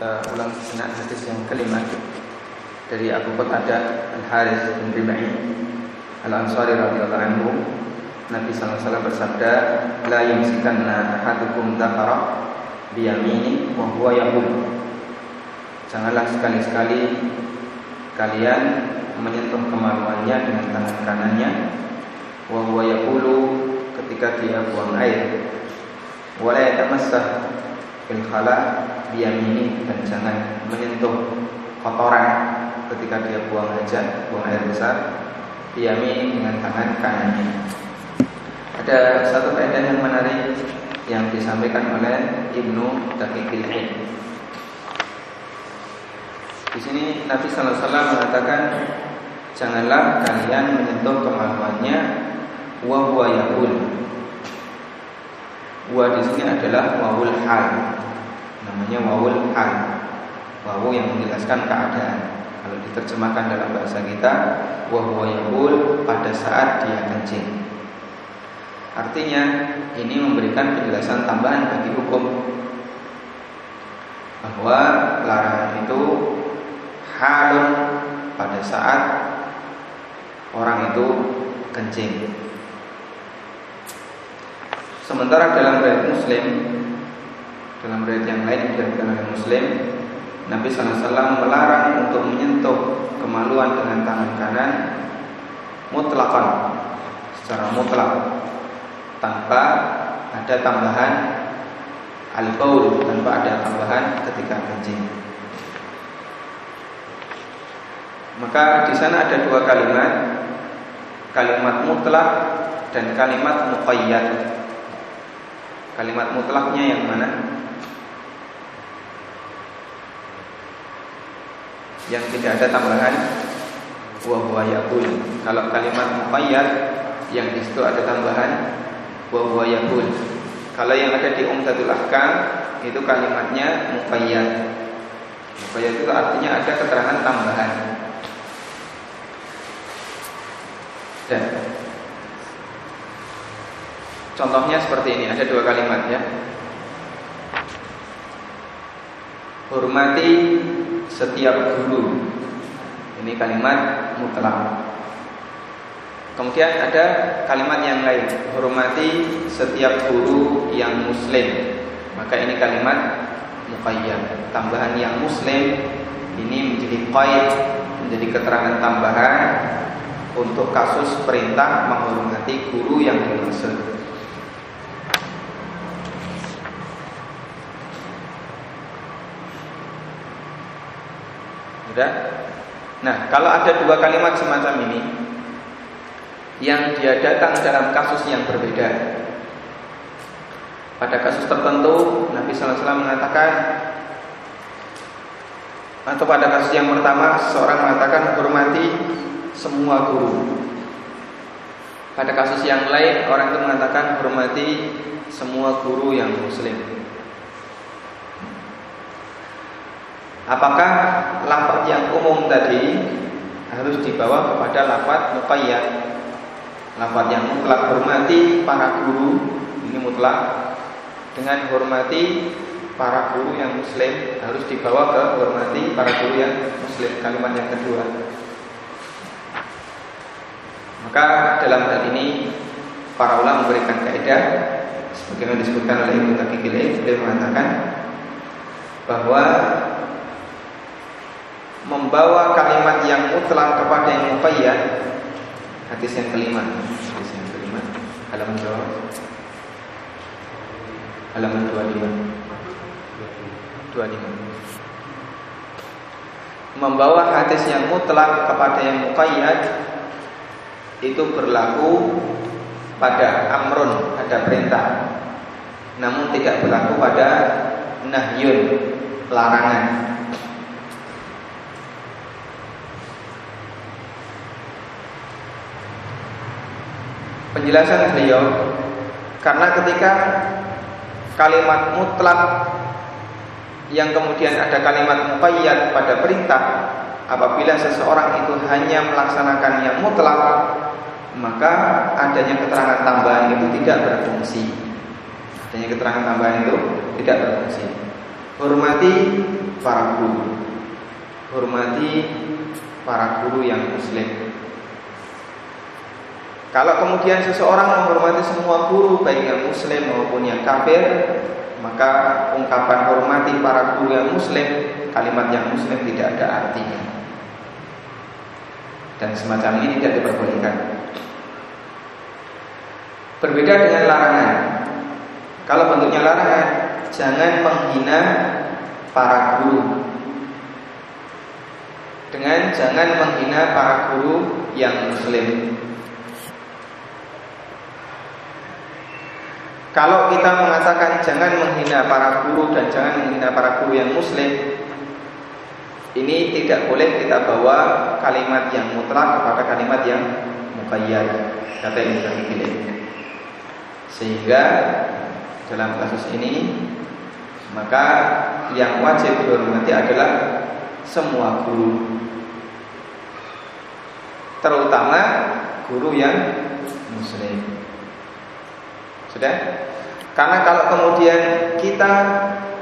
kita ulang sejenak hadis yang kelima dari Abu Qatadah Al Haris bin Rib'i Al Ansari radhiyallahu anhu Nabi SAW bersabda la yumsikanna ahadukum dzakara biyamini wa huwa yaqul Janganlah sekali-sekali kalian menyentuh kemaluannya dengan tangan kanannya wa huwa yaqulu ketika dia buang air. Wa la yatamassah fil khala biyamini dan jangan menyentuh kotoran ketika dia buang hajat, buang air besar biyamini dengan tangan kanannya. Ada satu kaidah yang menarik yang disampaikan oleh Ibnu Daqiqil. Di sini Nabi sallallahu alaihi wasallam mengatakan janganlah kalian menyentuh kemaluannya wa huwa yaqul. Wa di sini adalah wawul hal. Namanya wawul hal. Wawu yang menjelaskan keadaan. Kalau diterjemahkan dalam bahasa kita wahwa yaqul pada saat dia kencing. Artinya ini memberikan penjelasan tambahan bagi hukum. Bahwa larangan itu halun pada saat orang itu kencing sementara dalam riwayat Muslim dalam riwayat yang lain diriwayatkan oleh Muslim, Nabi SAW melarang untuk menyentuh kemaluan dengan tangan kanan mutlakan secara mutlak tanpa ada tambahan al-baul tanpa ada tambahan ketika kencing. Maka di sana ada dua kalimat, kalimat mutlak dan kalimat muqayyad. Kalimat mutlaknya yang mana? yang tidak ada tambahan wa huwa yaqul. Kalau kalimat muqayyad yang di situ ada tambahan wa huwa yaqul. Kalau yang ada di Umdatul Ahkam itu kalimatnya muqayyad. Muqayyad itu artinya ada keterangan tambahan. Dan contohnya seperti ini, ada dua kalimat ya. Hormati setiap guru. Ini kalimat mutlak. Kemudian ada kalimat yang lain, hormati setiap guru yang muslim. Maka ini kalimat muqayyad. Tambahan yang muslim ini menjadi qaid, menjadi keterangan tambahan untuk kasus perintah menghormati guru yang dimaksud. Sudah? Nah, kalau ada dua kalimat semacam ini yang dia datang dalam kasus yang berbeda. Pada kasus tertentu Nabi wasallam mengatakan atau pada kasus yang pertama seorang mengatakan hormati semua guru. Pada kasus yang lain orang itu mengatakan hormati semua guru yang muslim. Apakah lafaz yang umum tadi harus dibawa kepada lafaz muqayyad? Lafaz yang mutlak hormati para guru ini mutlak dengan hormati para guru yang muslim harus dibawa ke hormati para guru yang muslim kalimat yang kedua. Maka dalam hal ini para ulama memberikan kaidah sebagaimana disebutkan oleh Ibnu Taqiqil beliau mengatakan bahwa membawa kalimat yang mutlak kepada yang muqayyad. Hadis yang kelima. Hadis yang kelima. Halaman berapa? Halaman 25 25 membawa hadis yang mutlak kepada yang muqayyad itu berlaku pada amrun ada perintah. Namun tidak berlaku pada nahyun larangan penjelasan beliau karena ketika kalimat mutlak yang kemudian ada kalimat muqayyad pada perintah apabila seseorang itu hanya melaksanakan yang mutlak maka adanya keterangan tambahan itu tidak berfungsi adanya keterangan tambahan itu tidak berfungsi Hormati para guru. Hormati para guru yang muslim. Kalau kemudian seseorang menghormati semua guru baik yang muslim maupun yang kafir, maka ungkapan hormati para guru yang muslim, kalimat yang muslim tidak ada artinya. Dan semacam ini tidak diperbolehkan. Berbeda dengan larangan. Kalau bentuknya larangan, jangan menghina para guru. Dengan jangan menghina para guru yang muslim. Kalau kita mengatakan jangan menghina para guru dan jangan menghina para guru yang muslim, ini tidak boleh kita bawa kalimat yang mutlak kepada kalimat yang muqayyad. Kata yang kita pilih. Sehingga dalam kasus ini maka yang wajib dihormati adalah semua guru terutama guru yang muslim. Sudah? Karena kalau kemudian kita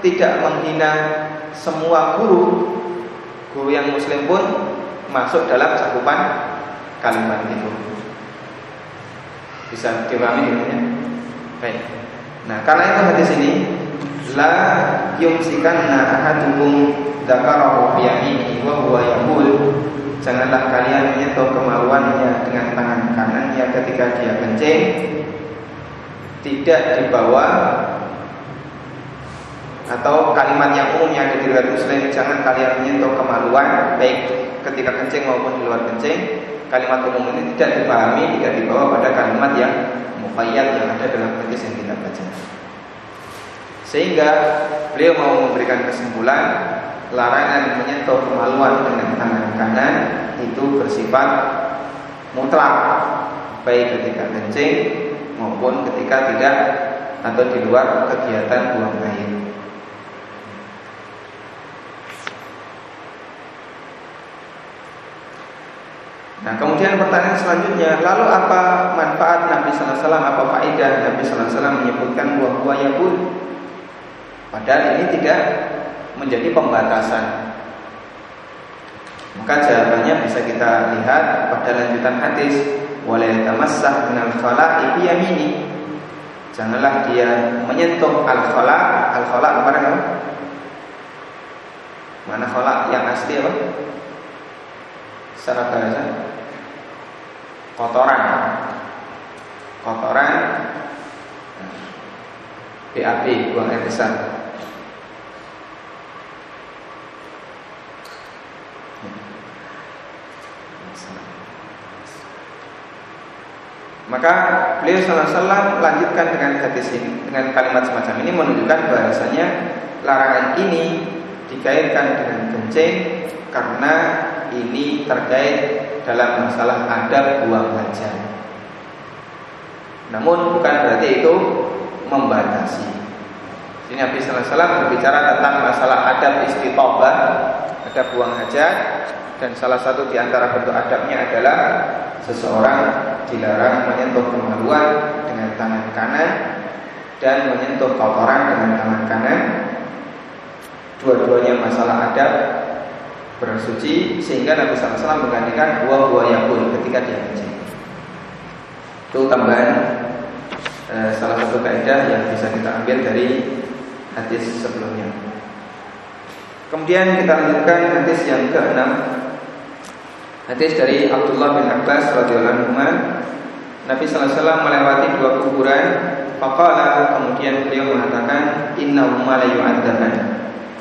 tidak menghina semua guru, guru yang muslim pun masuk dalam cakupan kalimat itu. Bisa dipahami ya? Baik. Nah, karena itu hadis ini la yumsikanna ahadukum dzakarahu bi yaminihi wa huwa yaqul Janganlah kalian menyentuh kemaluannya dengan tangan kanannya ketika dia kencing tidak dibawa atau kalimat yang umumnya di riwayat Muslim jangan kalian menyentuh kemaluan baik ketika kencing maupun di luar kencing. Kalimat umum ini tidak dipahami tidak dibawa pada kalimat yang mufayyad yang ada dalam hadis yang kita baca. Sehingga beliau mau memberikan kesimpulan larangan menyentuh kemaluan dengan tangan kanan itu bersifat mutlak baik ketika kencing maupun ketika tidak atau di luar kegiatan buang air. Nah, kemudian pertanyaan selanjutnya, lalu apa manfaat Nabi Sallallahu Alaihi Wasallam, apa faedah Nabi Sallallahu Alaihi Wasallam menyebutkan buah-buah pun? Padahal ini tidak menjadi pembatasan. Maka jawabannya bisa kita lihat pada lanjutan hadis wala yatamassah minal khala'i biyamini. Janganlah dia menyentuh al-khala, al-khala kemarin apa? Mana khala yang asli apa? Secara bahasa kotoran. Kotoran BAB buang air besar. Maka beliau salah lanjutkan dengan hadis ini dengan kalimat semacam ini menunjukkan bahasanya larangan ini dikaitkan dengan kencing karena ini terkait dalam masalah adab buang hajat. Namun bukan berarti itu membatasi. Ini Nabi Wasallam berbicara tentang masalah adab istitobah, adab buang hajat, dan salah satu di antara bentuk adabnya adalah seseorang dilarang menyentuh kemaluan dengan tangan kanan dan menyentuh kotoran dengan tangan kanan. Dua-duanya masalah adab bersuci sehingga Nabi SAW menggantikan buah-buah yang pun ketika dia kencing. Itu tambahan eh, salah satu kaidah yang bisa kita ambil dari hadis sebelumnya. Kemudian kita lanjutkan hadis yang keenam Hadis dari Abdullah bin Abbas radhiyallahu anhu Nabi sallallahu alaihi wasallam melewati dua kuburan faqala kemudian beliau mengatakan innahuma la yu'adzaban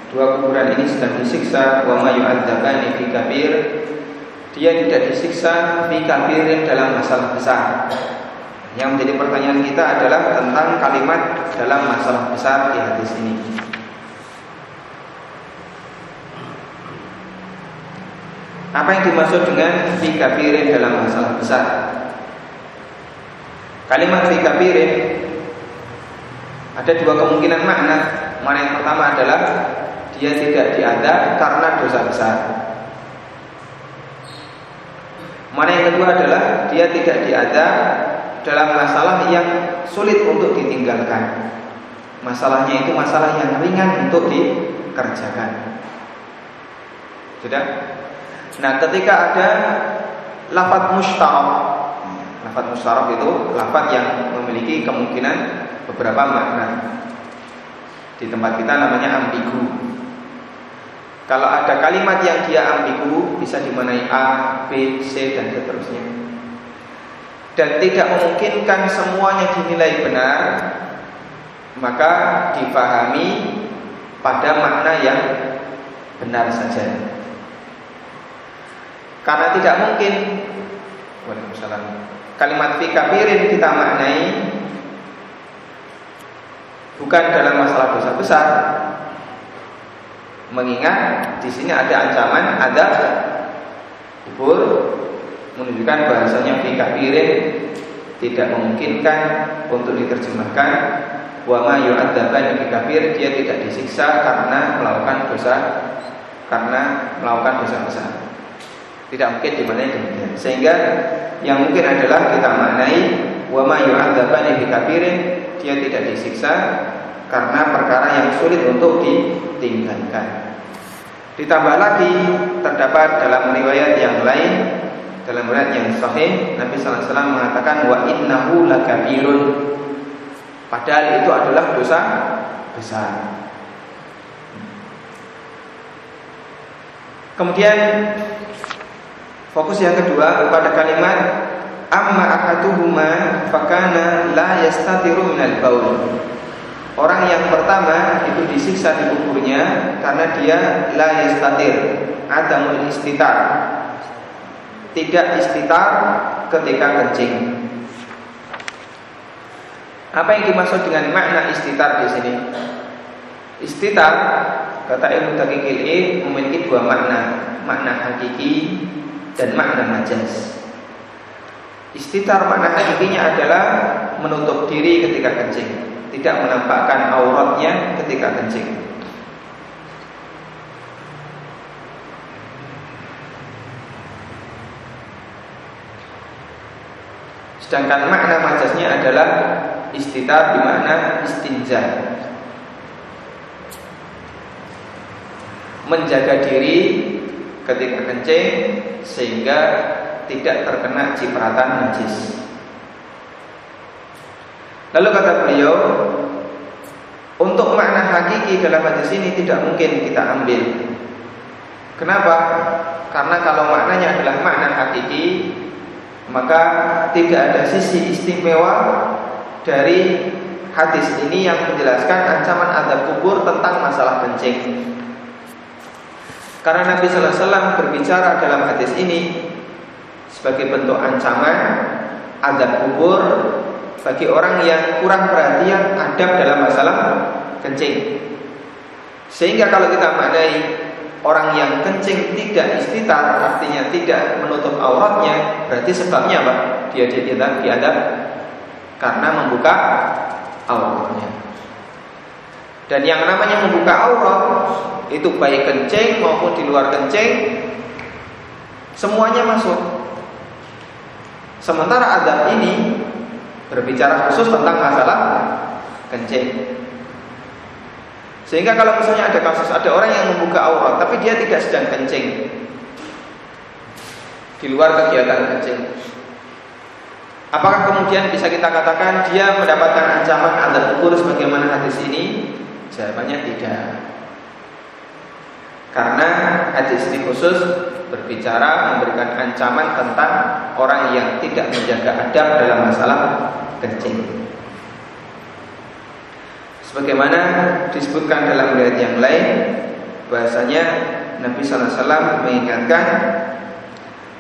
Dua kuburan ini sedang disiksa wa ma yu'adzabani fi kabir dia tidak disiksa fi kabirin dalam masalah besar. Yang menjadi pertanyaan kita adalah tentang kalimat dalam masalah besar di hadis ini. Apa yang dimaksud dengan fi kabirin dalam masalah besar? Kalimat fi kabirin ada dua kemungkinan makna. Mana yang pertama adalah dia tidak diadab karena dosa besar. Mana yang kedua adalah dia tidak diadab dalam masalah yang sulit untuk ditinggalkan. Masalahnya itu masalah yang ringan untuk di dikerjakan. Sudah? Nah, ketika ada lafaz mustarak, lafaz mustarak itu lafaz yang memiliki kemungkinan beberapa makna. Di tempat kita namanya ambigu. Kalau ada kalimat yang dia ambigu bisa dimanai A, B, C dan seterusnya. Dan tidak memungkinkan semuanya dinilai benar, maka difahami pada makna yang benar saja. Karena tidak mungkin. Waalaikumsalam. Kalimat fi kita maknai Bukan dalam masalah dosa besar. Mengingat di sini ada ancaman ada kubur menunjukkan bahasanya fi tidak memungkinkan untuk diterjemahkan. Wa ma yu'adzaban fi kabir dia tidak disiksa karena melakukan dosa karena melakukan dosa besar. Tidak mungkin dimaknai demikian. Sehingga yang mungkin adalah kita maknai wa ma yu'adzabani bi kabirin, dia tidak disiksa karena perkara yang sulit untuk ditinggalkan. Ditambah lagi terdapat dalam riwayat yang lain dalam riwayat yang sahih Nabi sallallahu alaihi mengatakan wa innahu lakabirun. Padahal itu adalah dosa besar. Kemudian Fokus yang kedua pada kalimat amma ahaduhuma fakana la yastatiru minal baul. Orang yang pertama itu disiksa di kuburnya karena dia la yastatir, adamul istitar. Tidak istitar ketika kencing. Apa yang dimaksud dengan makna istitar di sini? Istitar kata Ibnu Taqiqil memiliki dua makna, makna hakiki dan makna majaz. Istitar makna hakikinya adalah menutup diri ketika kencing, tidak menampakkan auratnya ketika kencing. Sedangkan makna majaznya adalah istitar di mana istinja. Menjaga diri ketika kencing sehingga tidak terkena cipratan najis. Lalu kata beliau, untuk makna hakiki dalam hadis ini tidak mungkin kita ambil. Kenapa? Karena kalau maknanya adalah makna hakiki, maka tidak ada sisi istimewa dari hadis ini yang menjelaskan ancaman adab kubur tentang masalah kencing. Karena Nabi Sallallahu Alaihi Wasallam berbicara dalam hadis ini sebagai bentuk ancaman adab kubur bagi orang yang kurang perhatian adab dalam masalah kencing. Sehingga kalau kita maknai orang yang kencing tidak istitar artinya tidak menutup auratnya berarti sebabnya apa? Dia diadab, diadab karena membuka auratnya. Dan yang namanya membuka aurat itu baik kencing maupun di luar kencing semuanya masuk. Sementara adab ini berbicara khusus tentang masalah kencing. Sehingga kalau misalnya ada kasus ada orang yang membuka aurat tapi dia tidak sedang kencing di luar kegiatan kencing. Apakah kemudian bisa kita katakan dia mendapatkan ancaman adab kubur sebagaimana hadis ini? Jawabannya tidak. Karena hadis ini khusus berbicara memberikan ancaman tentang orang yang tidak menjaga adab dalam masalah kencing. Sebagaimana disebutkan dalam riwayat yang lain, bahasanya Nabi SAW mengingatkan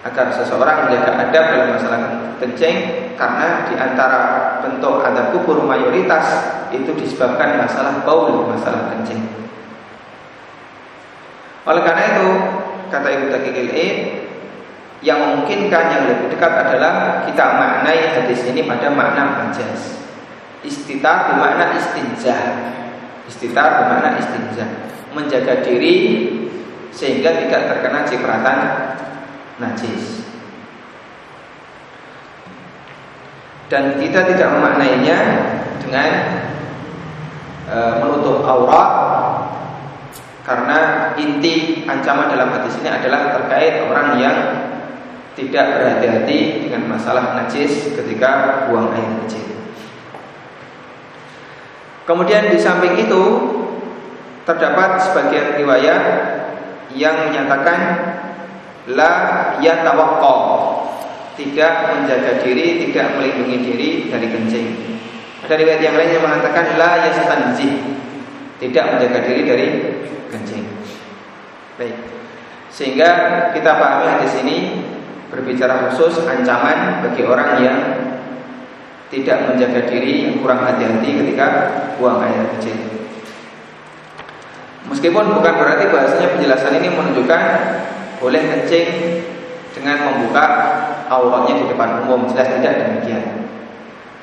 agar seseorang menjaga adab dalam masalah kencing karena di antara bentuk adab kubur mayoritas itu disebabkan masalah baul, masalah kencing. Oleh karena itu, kata Ibu Takikil E, yang memungkinkan yang lebih dekat adalah kita maknai hadis ini pada makna majaz. Istitar bermakna istinja. Istitar bermakna istinja. Menjaga diri sehingga tidak terkena cipratan najis. Dan kita tidak memaknainya dengan e, menutup aurat Karena inti ancaman dalam hadis ini adalah terkait orang yang tidak berhati-hati dengan masalah najis ketika buang air kecil. Kemudian di samping itu terdapat sebagian riwayat yang menyatakan la yatawaqqa tidak menjaga diri, tidak melindungi diri dari kencing. Ada riwayat yang lain yang mengatakan la yastanzi tidak menjaga diri dari kencing. Baik. Sehingga kita pahami hadis ini berbicara khusus ancaman bagi orang yang tidak menjaga diri, yang kurang hati-hati ketika buang air kecil. Meskipun bukan berarti bahasanya penjelasan ini menunjukkan boleh kencing dengan membuka auratnya di depan umum, jelas tidak demikian.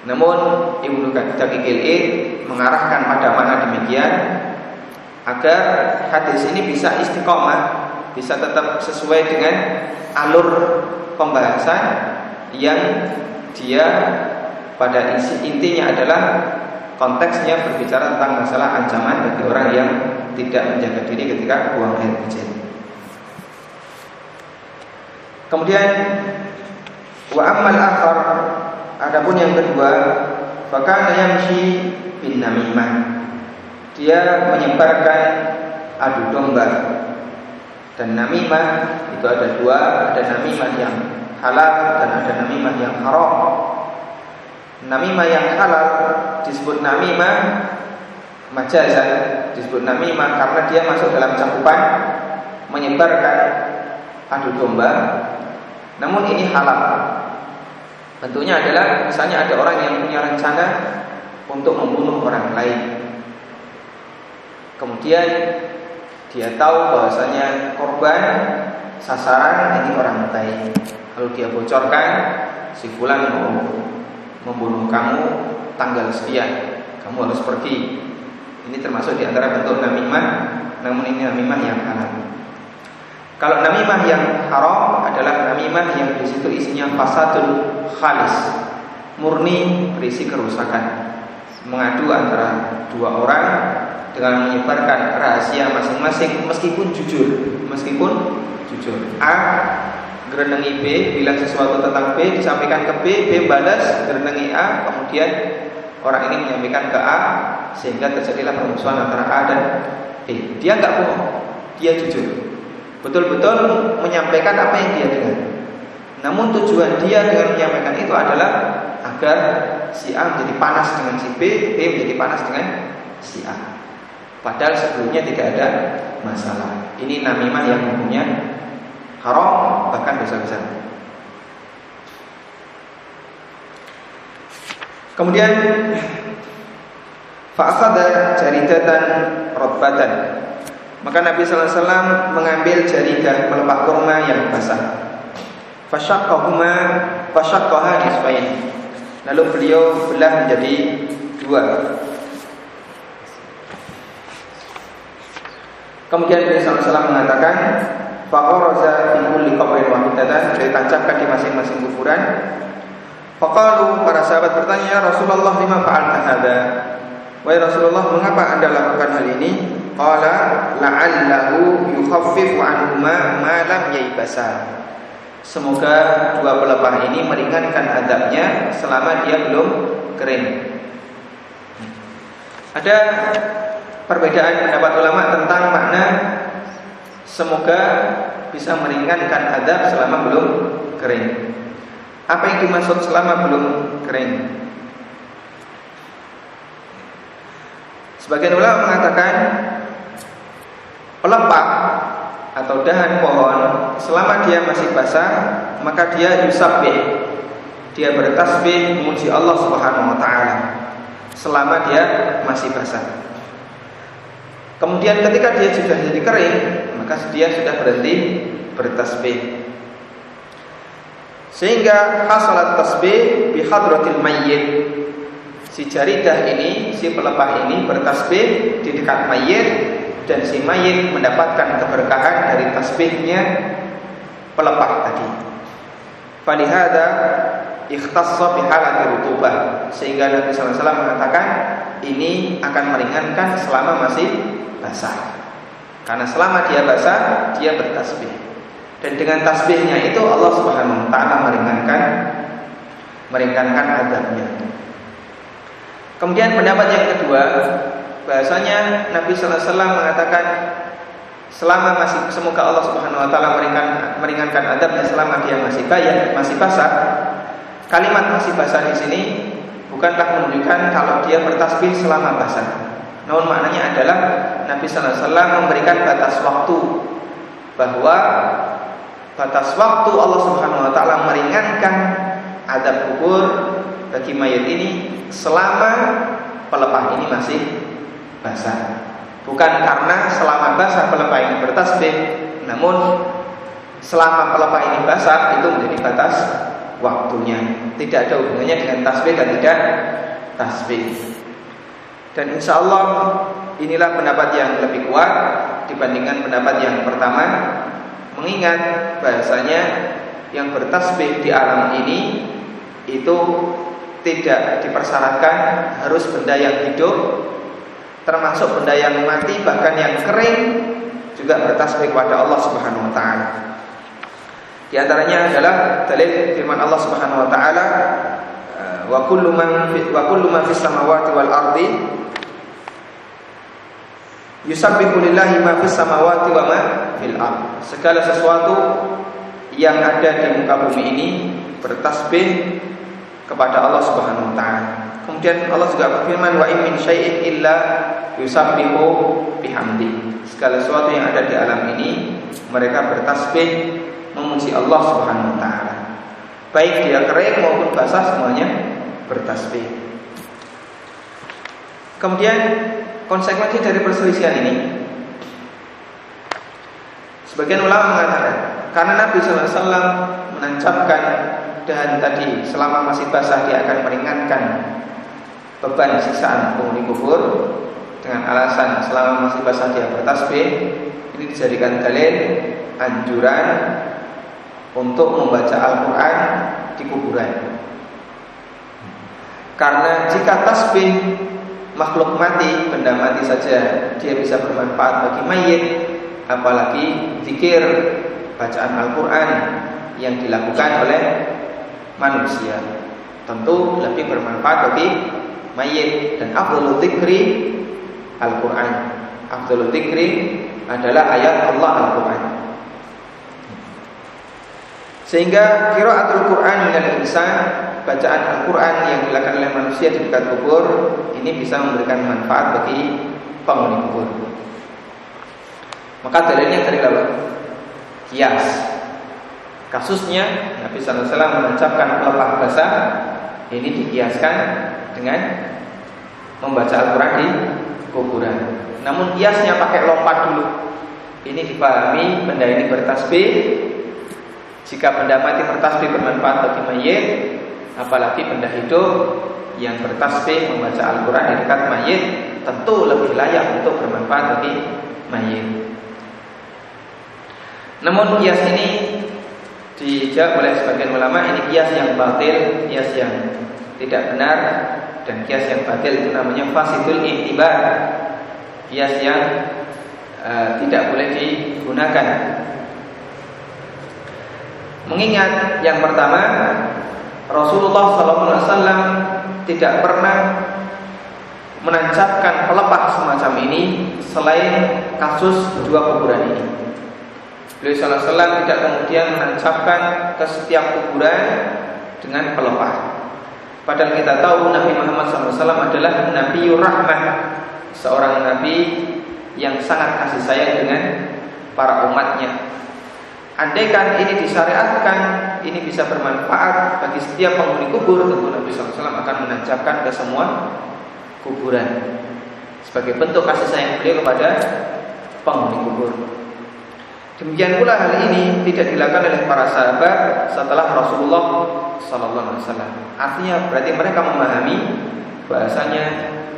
Namun Ibnu Daqiqil mengarahkan pada mana demikian agar hadis ini bisa istiqomah, bisa tetap sesuai dengan alur pembahasan yang dia pada isi intinya adalah konteksnya berbicara tentang masalah ancaman bagi orang yang tidak menjaga diri ketika buang air kecil. Kemudian wa ammal akhar adapun yang kedua fakana yamshi bin namimah. Dia menyebarkan adu domba. Dan namimah itu ada dua ada namimah yang halal dan ada namimah yang haram. Namimah yang halal disebut namimah majazan disebut namimah karena dia masuk dalam cakupan menyebarkan adu domba namun ini halal bentuknya adalah misalnya ada orang yang punya rencana untuk membunuh orang lain Kemudian dia tahu bahwasanya korban sasaran ini orang baik. Lalu dia bocorkan si fulan mau membunuh kamu tanggal sekian, kamu harus pergi. Ini termasuk di antara bentuk namimah, namun ini namimah yang halal. Kalau namimah yang haram adalah namimah yang di situ isinya fasadul khalis, murni berisi kerusakan. Mengadu antara dua orang dengan menyebarkan rahasia masing-masing meskipun jujur, meskipun jujur. A gerenengi B bilang sesuatu tentang B disampaikan ke B, B balas gerenengi A, kemudian orang ini menyampaikan ke A sehingga terjadilah permusuhan antara A dan B. Dia nggak bohong, dia jujur. Betul-betul menyampaikan apa yang dia dengar. Namun tujuan dia dengan menyampaikan itu adalah agar si A menjadi panas dengan si B, B menjadi panas dengan si A. Padahal sebelumnya tidak ada masalah. Ini namimah yang hukumnya haram bahkan dosa besar. Kemudian fa'akhadha jaridatan rotbatan. Maka Nabi sallallahu alaihi wasallam mengambil jaridah melepak kurma yang basah. Fasyaqqahuma fasyaqqaha nisfain. Lalu beliau belah menjadi dua. Kemudian Nabi SAW mengatakan Fakoroza fi kulli qabrin wahidatan Ditancapkan di masing-masing kuburan Faqalu para sahabat bertanya Ya Rasulullah lima fa'alta hadha Wahai Rasulullah mengapa anda lakukan hal ini Qala la'allahu yukhaffifu anhuma ma lam yaibasa Semoga dua pelepah ini meringankan adabnya selama dia belum kering. Ada perbedaan pendapat ulama tentang makna semoga bisa meringankan adab selama belum kering. Apa yang dimaksud selama belum kering? Sebagian ulama mengatakan pelepah atau dahan pohon selama dia masih basah maka dia yusabbih. Dia bertasbih memuji Allah Subhanahu wa taala selama dia masih basah. Kemudian ketika dia sudah jadi kering, maka dia sudah berhenti bertasbih. Sehingga hasalat tasbih bi hadratil mayyit. Si jaridah ini, si pelepah ini bertasbih di dekat mayit dan si mayit mendapatkan keberkahan dari tasbihnya pelepah tadi. Falihada ikhtassa bi halati rutubah sehingga Nabi sallallahu alaihi mengatakan ini akan meringankan selama masih basah. Karena selama dia basah, dia bertasbih. Dan dengan tasbihnya itu Allah Subhanahu wa taala meringankan meringankan adabnya. Kemudian pendapat yang kedua, bahasanya Nabi sallallahu alaihi wasallam mengatakan selama masih semoga Allah Subhanahu wa taala meringankan meringankan adabnya selama dia masih bayar, masih basah. Kalimat masih basah di sini bukanlah menunjukkan kalau dia bertasbih selama basah. Namun maknanya adalah Nabi sallallahu alaihi wasallam memberikan batas waktu bahwa batas waktu Allah Subhanahu wa taala meringankan adab kubur bagi mayat ini selama pelepah ini masih basah. Bukan karena selama basah pelepah ini bertasbih, namun selama pelepah ini basah itu menjadi batas waktunya. Tidak ada hubungannya dengan tasbih dan tidak tasbih. Dan insya Allah inilah pendapat yang lebih kuat dibandingkan pendapat yang pertama. Mengingat bahasanya yang bertasbih di alam ini itu tidak dipersyaratkan harus benda yang hidup termasuk benda yang mati bahkan yang kering juga bertasbih kepada Allah Subhanahu wa taala. Di antaranya adalah dalil firman Allah Subhanahu wa taala eh, wa kullu man wa kullu ma fis samawati wal ardi yusabbihu lillahi ma fis samawati wa ma fil ard. Segala sesuatu yang ada di muka bumi ini bertasbih kepada Allah Subhanahu wa taala. Kemudian Allah juga berfirman wa in min syai'in illa yusabbihu bihamdi. Segala sesuatu yang ada di alam ini mereka bertasbih memuji Allah Subhanahu wa taala. Baik dia kering maupun basah semuanya bertasbih. Kemudian konsekuensi dari perselisihan ini Sebagian ulama mengatakan karena Nabi Wasallam menancapkan dan tadi selama masih basah dia akan meringankan beban siksaan penghuni kubur dengan alasan selama masih basah dia bertasbih ini dijadikan dalil anjuran untuk membaca Al-Quran di kuburan. Karena jika tasbih makhluk mati, benda mati saja dia bisa bermanfaat bagi mayit, apalagi zikir bacaan Al-Quran yang dilakukan oleh manusia. Tentu lebih bermanfaat bagi mayit dan afdhalul dzikri Al-Qur'an. Afdhalul dzikri adalah ayat Allah Al-Qur'an. Sehingga qiraatul Qur'an minal insan, bacaan Al-Qur'an yang dilakukan oleh manusia di dekat kubur ini bisa memberikan manfaat bagi penghuni kubur. Maka dalilnya dari apa? Kias. Kasusnya Nabi wasallam menancapkan pelepah basah ini dikiaskan dengan membaca Al-Quran di kuburan. Namun kiasnya pakai lompat dulu. Ini dipahami benda ini bertasbih. Jika benda mati bertasbih bermanfaat bagi mayit, apalagi benda hidup yang bertasbih membaca Al-Quran di dekat mayit, tentu lebih layak untuk bermanfaat bagi mayit. Namun kias ini dijawab oleh sebagian ulama ini kias yang batil, kias yang tidak benar dan kias yang batil itu namanya fasidul intibar kias yang uh, tidak boleh digunakan mengingat yang pertama Rasulullah SAW tidak pernah menancapkan pelepah semacam ini selain kasus dua kuburan ini. Beliau SAW tidak kemudian menancapkan ke setiap kuburan dengan pelepah. Padahal kita tahu Nabi Muhammad SAW adalah Nabi Rahmah. Seorang Nabi yang sangat kasih sayang dengan para umatnya. Andaikan ini disyariatkan Ini bisa bermanfaat bagi setiap penghuni kubur Tentu Nabi SAW akan menancapkan ke semua kuburan Sebagai bentuk kasih sayang beliau kepada penghuni kubur Demikian pula hal ini tidak dilakukan oleh para sahabat setelah Rasulullah Sallallahu Alaihi Wasallam. Artinya berarti mereka memahami bahasanya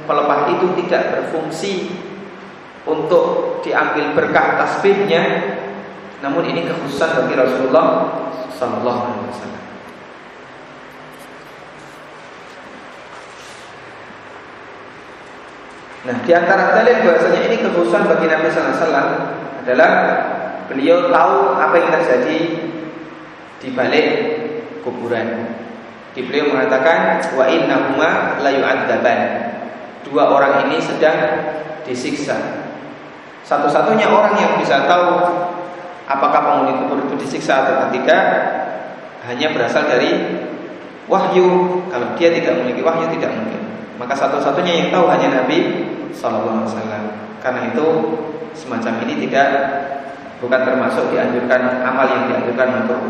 pelepah itu tidak berfungsi untuk diambil berkah tasbihnya, namun ini kekhususan bagi Rasulullah Sallallahu Alaihi Wasallam. Nah, di antara dalil bahwasanya ini kekhususan bagi Nabi sallallahu alaihi wasallam adalah beliau tahu apa yang terjadi di balik kuburan. Di beliau mengatakan wa innahuma la yu'adzaban. Dua orang ini sedang disiksa. Satu-satunya orang yang bisa tahu apakah penghuni kubur itu disiksa atau tidak hanya berasal dari wahyu. Kalau dia tidak memiliki wahyu tidak mungkin. Maka satu-satunya yang tahu hanya Nabi Sallallahu Alaihi Wasallam. Karena itu semacam ini tidak bukan termasuk dianjurkan amal yang dianjurkan untuk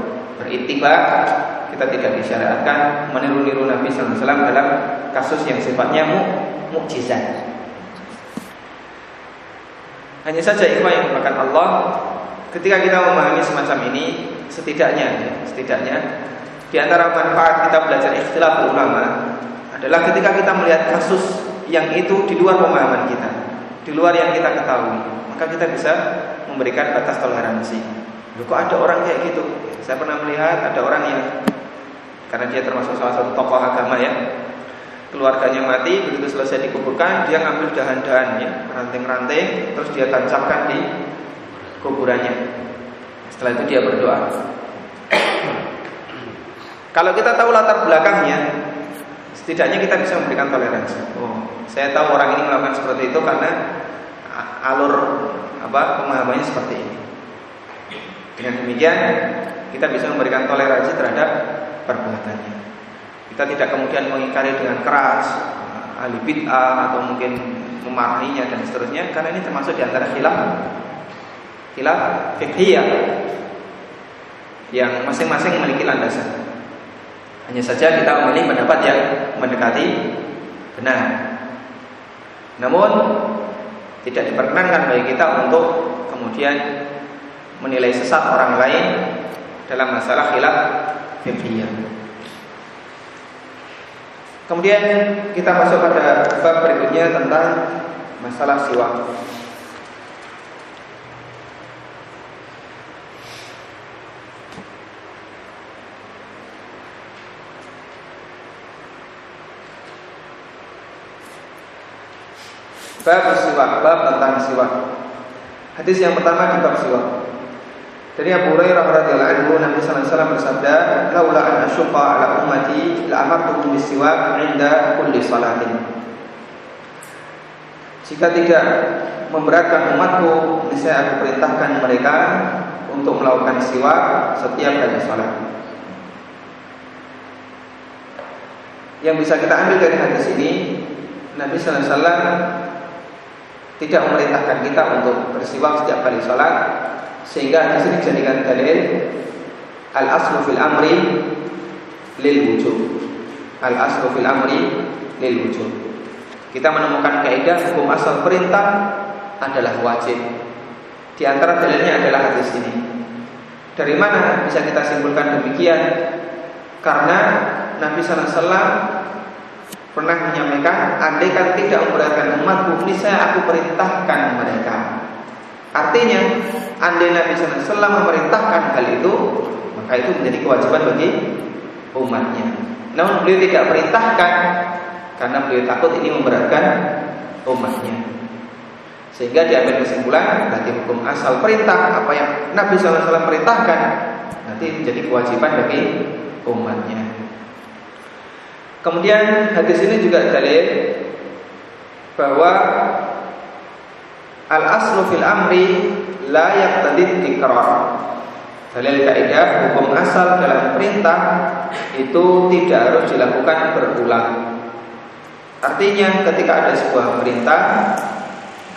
beritibar kita tidak disyariatkan meniru-niru Nabi SAW dalam kasus yang sifatnya mu mukjizat. Hanya saja ikhwan yang dimakan Allah ketika kita memahami semacam ini setidaknya setidaknya di antara manfaat kita belajar ikhtilaf ulama adalah ketika kita melihat kasus yang itu di luar pemahaman kita, di luar yang kita ketahui, maka kita bisa memberikan batas toleransi. Loh, kok ada orang kayak gitu? Saya pernah melihat ada orang yang karena dia termasuk salah satu tokoh agama ya. Keluarganya mati, begitu selesai dikuburkan, dia ngambil dahan-dahan ya, ranting-ranting, terus dia tancapkan di kuburannya. Setelah itu dia berdoa. Kalau kita tahu latar belakangnya, setidaknya kita bisa memberikan toleransi. Oh, saya tahu orang ini melakukan seperti itu karena alur apa pemahamannya seperti ini. Dengan demikian kita bisa memberikan toleransi terhadap perbuatannya. Kita tidak kemudian mengingkari dengan keras ahli bid'ah atau mungkin memarahinya dan seterusnya karena ini termasuk di antara khilaf khilaf fikhiyah yang masing-masing memiliki landasan. Hanya saja kita memilih pendapat yang mendekati benar. Namun tidak diperkenankan bagi kita untuk kemudian menilai sesat orang lain dalam masalah khilaf fiqhiyah. Kemudian kita masuk pada bab berikutnya tentang masalah siwak. Bab siwak, bab tentang siwak. Hadis yang pertama bab siwak. Dari Abu Hurairah radhiyallahu anhu Nabi sallallahu alaihi bersabda, "Laula an asyqa ala ummati la amartuhum bisiwak 'inda kulli salatin." Jika tidak memberatkan umatku, niscaya aku perintahkan mereka untuk melakukan siwak setiap kali salat. Yang bisa kita ambil dari hadis ini, Nabi sallallahu alaihi tidak memerintahkan kita untuk bersiwak setiap kali salat, sehingga sini dijadikan dalil al aslu fil amri lil wujud. Al aslu fil amri lil wujud. Kita menemukan kaidah hukum asal perintah adalah wajib. Di antara dalilnya adalah hadis ini. Dari mana bisa kita simpulkan demikian? Karena Nabi Sallallahu Alaihi Wasallam pernah menyampaikan, andaikan tidak memberatkan umatku, saya aku perintahkan mereka. Artinya, andai Nabi SAW memerintahkan hal itu, maka itu menjadi kewajiban bagi umatnya. Namun beliau tidak perintahkan karena beliau takut ini memberatkan umatnya. Sehingga diambil kesimpulan berarti hukum asal perintah apa yang Nabi SAW perintahkan nanti menjadi kewajiban bagi umatnya. Kemudian hadis ini juga dalil bahwa Al aslu fil amri la yaqtadi tikrar. Dalil kaidah hukum asal dalam perintah itu tidak harus dilakukan berulang. Artinya ketika ada sebuah perintah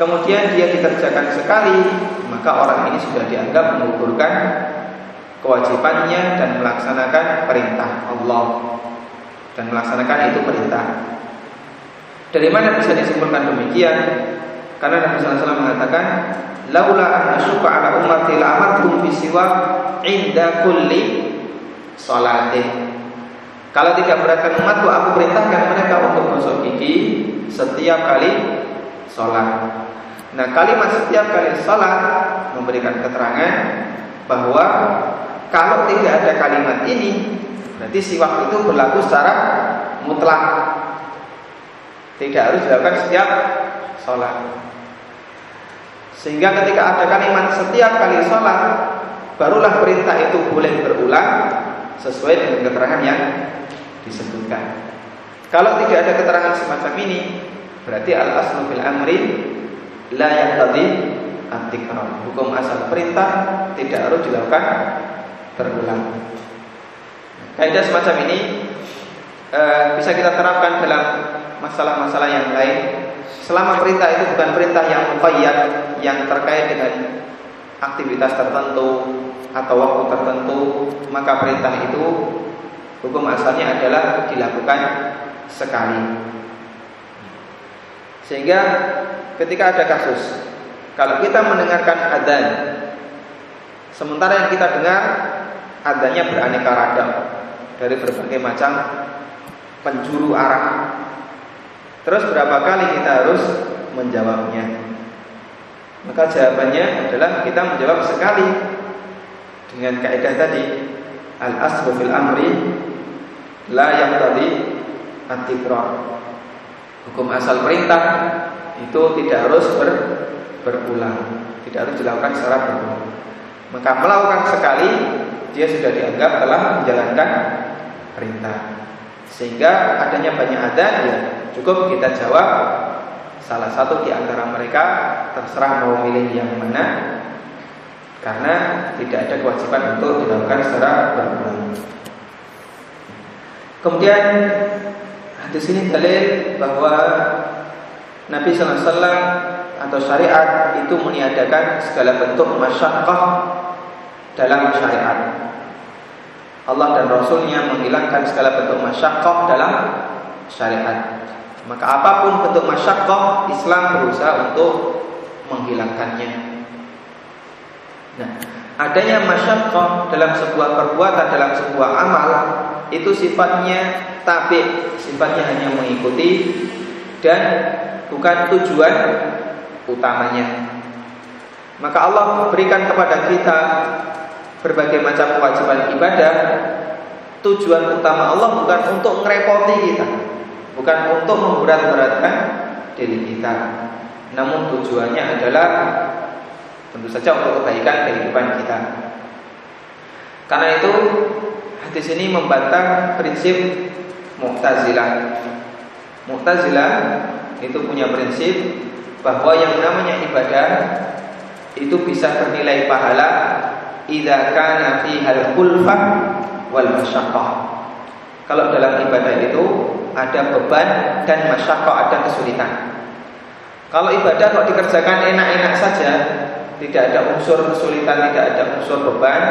kemudian dia dikerjakan sekali, maka orang ini sudah dianggap mengukurkan kewajibannya dan melaksanakan perintah Allah dan melaksanakan itu perintah. Dari mana bisa disimpulkan demikian? Karena Nabi SAW mengatakan, "Laula an asyqa ala ummati la amartum inda kulli salatin." Kalau tidak beratkan umatku, aku perintahkan mereka untuk gosok gigi setiap kali sholat. Nah, kalimat setiap kali sholat memberikan keterangan bahwa kalau tidak ada kalimat ini, berarti siwak itu berlaku secara mutlak. Tidak harus dilakukan setiap sholat. Sehingga ketika ada kalimat setiap kali sholat, barulah perintah itu boleh berulang sesuai dengan keterangan yang disebutkan. Kalau tidak ada keterangan semacam ini, berarti al aslu fil amri la yaqtadi at Hukum asal perintah tidak harus dilakukan berulang. Kaidah semacam ini e, bisa kita terapkan dalam masalah-masalah yang lain. Selama perintah itu bukan perintah yang muqayyad yang terkait dengan aktivitas tertentu atau waktu tertentu, maka perintah itu hukum asalnya adalah dilakukan sekali. Sehingga ketika ada kasus, kalau kita mendengarkan adzan, sementara yang kita dengar adzannya beraneka ragam dari berbagai macam penjuru arah. Terus berapa kali kita harus menjawabnya? Maka jawabannya adalah kita menjawab sekali dengan kaidah tadi al aslu fil amri la yaqtadi at-tikrar. Hukum asal perintah itu tidak harus ber, berulang, tidak harus dilakukan secara berulang. Maka melakukan sekali dia sudah dianggap telah menjalankan perintah. Sehingga adanya banyak adat ya cukup kita jawab salah satu di antara mereka terserah mau milih yang mana karena tidak ada kewajiban untuk dilakukan secara berulang. Kemudian Hadis ini dalil bahwa Nabi SAW atau syariat itu meniadakan segala bentuk masyakkah dalam syariat. Allah dan Rasulnya menghilangkan segala bentuk masyakkah dalam syariat. Maka apa pun bentuk masyakkah Islam berusaha untuk menghilangkannya. Nah, adanya masyakkah dalam sebuah perbuatan, dalam sebuah amal itu sifatnya tabi, sifatnya hanya mengikuti dan bukan tujuan utamanya. Maka Allah berikan kepada kita berbagai macam kewajiban ibadah. Tujuan utama Allah bukan untuk ngerepoti kita, bukan untuk memberat-beratkan diri kita. Namun tujuannya adalah tentu saja untuk kebaikan kehidupan kita. Karena itu hadis ini membantah prinsip Mu'tazilah. Mu'tazilah itu punya prinsip bahwa yang namanya ibadah itu bisa bernilai pahala idza kana hal kulfah wal masyaqqah. Kalau dalam ibadah itu ada beban dan masyaqqah, ada kesulitan. Kalau ibadah kok dikerjakan enak-enak saja, tidak ada unsur kesulitan, tidak ada unsur beban,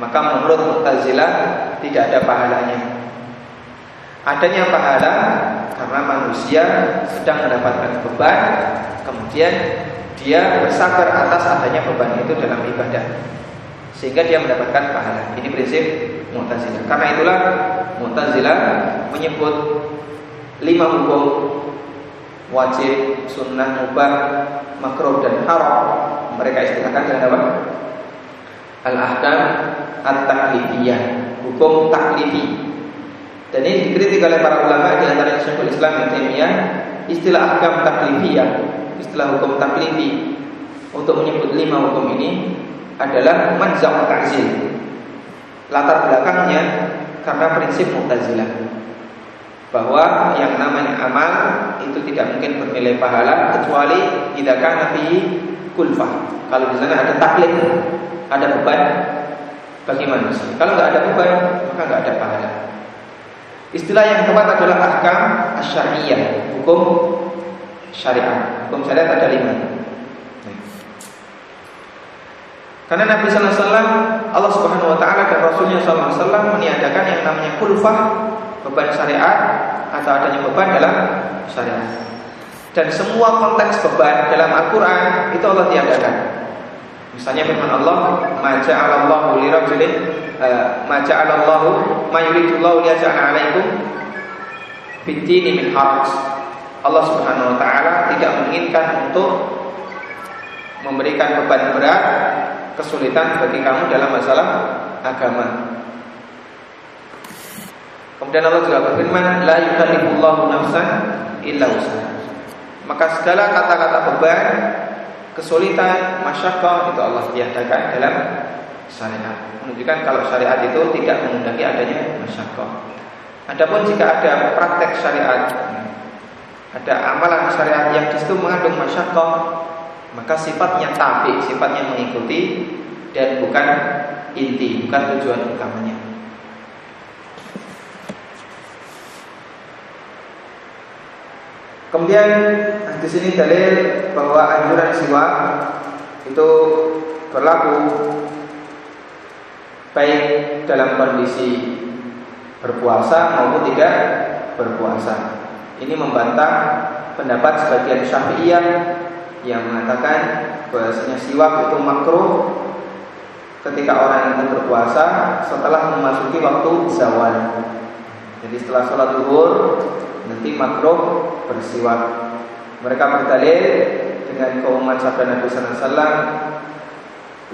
maka menurut Mu'tazilah tidak ada pahalanya. Adanya pahala karena manusia sedang mendapatkan beban, kemudian dia bersabar atas adanya beban itu dalam ibadah. Sehingga dia mendapatkan pahala. Ini prinsip Mu'tazilah. Karena itulah Mu'tazilah menyebut lima hukum wajib, sunnah, mubah, makruh dan haram. Mereka istilahkan dengan apa? Al-ahkam at-taklifiyah, hukum taklifi dan ini dikritik oleh para ulama di antara Syekhul Islam Ibnu Taimiyah istilah ahkam taklifiyah, istilah hukum taklifi untuk menyebut lima hukum ini adalah manzam ta'zil. Latar belakangnya karena prinsip Mu'tazilah bahwa yang namanya amal itu tidak mungkin bernilai pahala kecuali tidak kana fi kulfah. Kalau di sana ada taklif, ada beban bagi manusia. Kalau nggak ada beban, maka nggak ada pahala. Istilah yang tepat adalah ahkam syariah, hukum syariat. Hukum syariat ada lima. Karena Nabi Sallallahu Alaihi Wasallam, Allah Subhanahu Wa Taala dan Rasulnya Sallallahu Alaihi Wasallam meniadakan yang namanya kulfah beban syariat atau adanya beban dalam syariat. Dan semua konteks beban dalam Al-Quran itu Allah tiadakan. Misalnya firman Allah, "Maja'alallahu lirajulin Eh, ma ja'alallahu ma yuridullahu liyaj'ala 'alaikum bid-dini min haraj. Allah Subhanahu wa taala tidak menginginkan untuk memberikan beban berat kesulitan bagi kamu dalam masalah agama. Kemudian Allah juga berfirman, la yukallifullahu nafsan illa usaha. Maka segala kata-kata beban, kesulitan, masyarakat itu Allah tiadakan dalam syariat. Menunjukkan kalau syariat itu tidak mengundang adanya masyarakat. Adapun jika ada praktek syariat, ada amalan syariat yang di situ mengandung masyarakat, maka sifatnya tapi, sifatnya mengikuti dan bukan inti, bukan tujuan utamanya. Kemudian di sini dalil bahwa anjuran siwak itu berlaku baik dalam kondisi berpuasa maupun tidak berpuasa. Ini membantah pendapat sebagian Syafi'iyah yang mengatakan bahwasanya siwak itu makruh ketika orang itu berpuasa setelah memasuki waktu zawal. Jadi setelah sholat zuhur nanti makruh bersiwak. Mereka berdalil dengan keumuman sabda Nabi sallallahu alaihi wasallam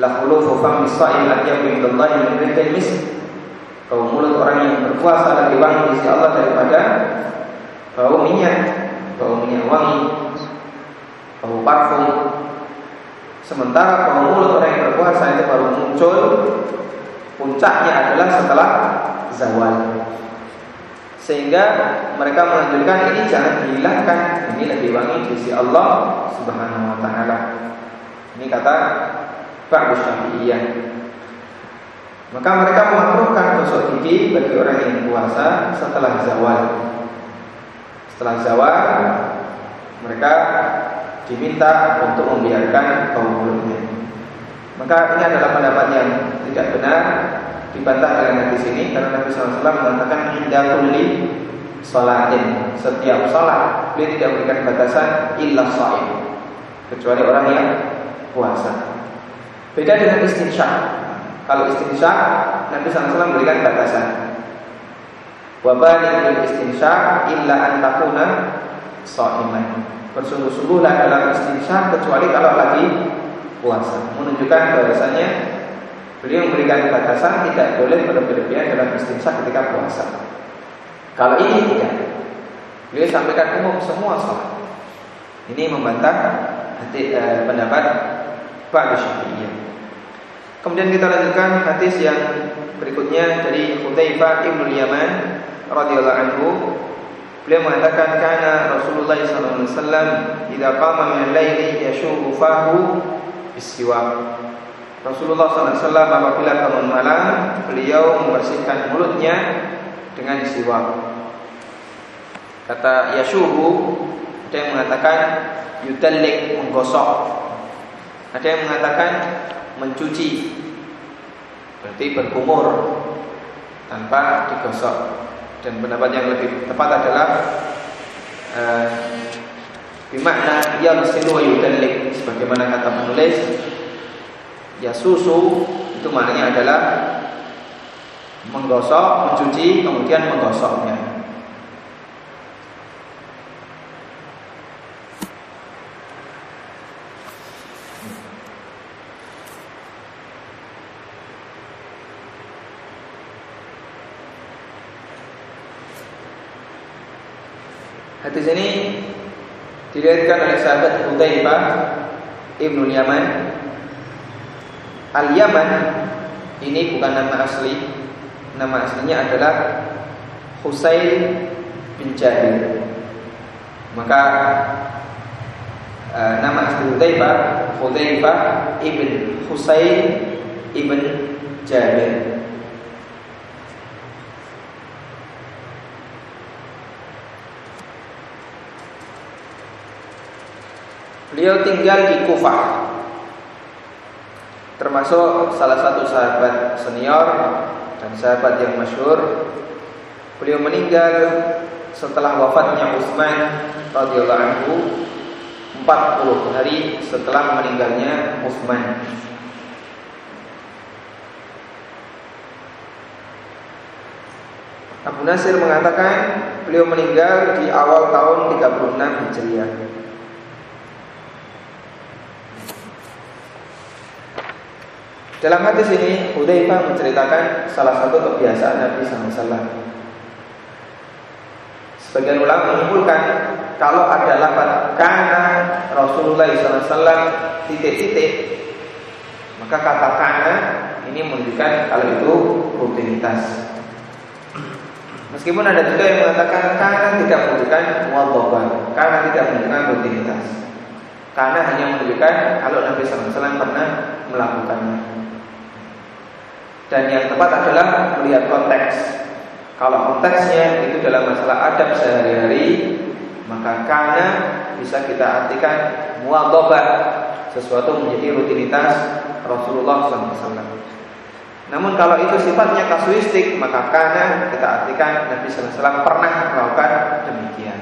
la khulufu fam misa'il atyabu indallahi min rihil mis bau mulut orang yang berpuasa lebih wangi di Allah daripada bau minyak bau minyak wangi bau parfum sementara bau mulut orang yang berpuasa itu baru muncul puncaknya adalah setelah zawal sehingga mereka menunjukkan ini jangan dihilangkan ini lebih wangi di sisi Allah Subhanahu wa taala. Ini kata Pak Syafi'iyah. Maka mereka memakruhkan gosok gigi bagi orang yang puasa setelah zawal. Setelah zawal mereka diminta untuk membiarkan kaum mulutnya. Maka ini adalah pendapat yang tidak benar dibantah oleh Nabi sini karena Nabi SAW mengatakan indah kulli salatin setiap salat dia tidak memberikan batasan illa shaim kecuali orang yang puasa. Beda dengan istinsyak. Kalau istinsyak Nabi SAW memberikan batasan. Wabalik istinsyak illa an takuna shaiman. Bersungguh-sungguhlah dalam istinsyak kecuali kalau lagi puasa. Menunjukkan bahwasanya Beliau memberikan batasan tidak boleh berlebihan dalam istinsak ketika puasa. Kalau ini tidak, beliau sampaikan umum semua sholat. Ini membantah hati, eh, pendapat Pak Syafi'iyah. Kemudian kita lanjutkan hadis yang berikutnya dari Hudzaifah ibnu Yaman radhiyallahu anhu. Beliau mengatakan karena Rasulullah sallallahu alaihi wasallam idza qama min al-laili fahu bisiwak Rasulullah SAW apabila bangun malam beliau membersihkan mulutnya dengan siwak. Kata Yashubu ada yang mengatakan yudalik menggosok. Ada yang mengatakan mencuci. Berarti berkumur tanpa digosok. Dan pendapat yang lebih tepat adalah uh, bimakna yamsilu wa yudalik sebagaimana kata penulis Ya susu itu maknanya adalah menggosok, mencuci, kemudian menggosoknya. Hadis ini diriwayatkan oleh sahabat Hudzaifah Ibnu Yaman Al-Yaman ini bukan nama asli. Nama aslinya adalah Husain bin Jabir. Maka uh, nama asli Hudzaifah Hudzaifah ibn Husain ibn Jabir. Beliau tinggal di Kufah termasuk salah satu sahabat senior dan sahabat yang masyhur. Beliau meninggal setelah wafatnya Utsman radhiyallahu anhu 40 hari setelah meninggalnya Utsman. Abu Nasir mengatakan beliau meninggal di awal tahun 36 Hijriah. Dalam hadis ini Hudzaifah menceritakan salah satu kebiasaan Nabi SAW. Sebagian ulama menyimpulkan kalau ada lafaz karena Rasulullah SAW titik-titik maka kata karena ini menunjukkan kalau itu rutinitas. Meskipun ada juga yang mengatakan karena tidak menunjukkan muadzabah, karena tidak menunjukkan rutinitas. Karena hanya menunjukkan kalau Nabi SAW pernah melakukannya. Dan yang tepat adalah melihat konteks. Kalau konteksnya itu dalam masalah adab sehari-hari, maka karena bisa kita artikan muadzabah, sesuatu menjadi rutinitas Rasulullah SAW. Namun kalau itu sifatnya kasuistik maka karena kita artikan Nabi SAW pernah melakukan demikian.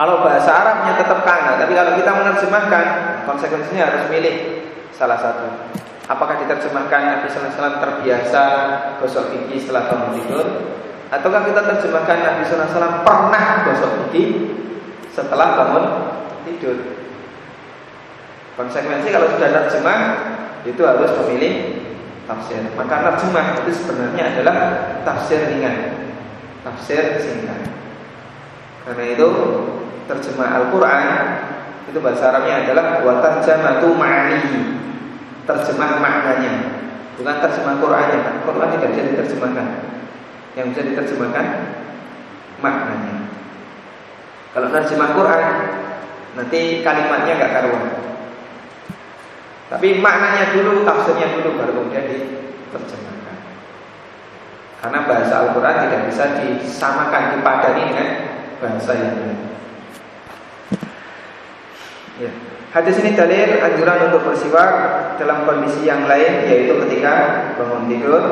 Kalau bahasa Arabnya tetap karena, tapi kalau kita menerjemahkan konsekuensinya harus milih salah satu. Apakah diterjemahkan Nabi SAW terbiasa gosok gigi setelah bangun tidur, ataukah kita terjemahkan Nabi SAW pernah gosok gigi setelah bangun tidur? Konsekuensi kalau sudah terjemah itu harus memilih tafsir. Maka terjemah itu sebenarnya adalah tafsir ringan, tafsir singkat. Karena itu terjemah Al-Quran itu bahasa Arabnya adalah wa tarjamatu ma'ani. Terjemah maknanya, bukan terjemah Qurannya. Quran tidak bisa diterjemahkan. Yang bisa diterjemahkan maknanya. Kalau terjemah Quran nanti kalimatnya nggak karuan. Tapi maknanya dulu, tafsirnya dulu baru kemudian diterjemahkan. Karena bahasa Al-Quran tidak bisa disamakan, dipadani dengan bahasa yang lain. Ya. Hadis ini dalil anjuran untuk bersiwak dalam kondisi yang lain yaitu ketika bangun tidur.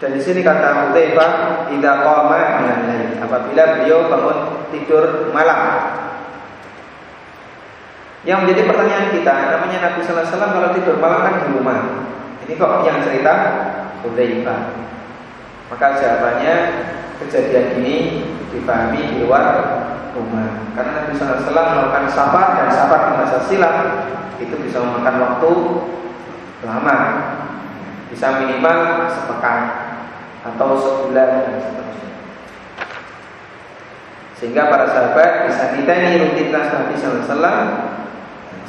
Dan di sini kata Hudzaifah, "Idza qama min Apabila beliau bangun tidur malam. Yang menjadi pertanyaan kita, namanya Nabi Sallallahu Alaihi Wasallam kalau tidur malam kan di rumah. Ini kok yang cerita Hudzaifah. Maka jawabannya kejadian ini dipahami di luar rumah. Karena Nabi Wasallam melakukan safar dan safar di masa silam itu bisa memakan waktu lama, bisa minimal sepekan atau sebulan dan seterusnya. Sehingga para sahabat bisa ditanya rutinitas Nabi Wasallam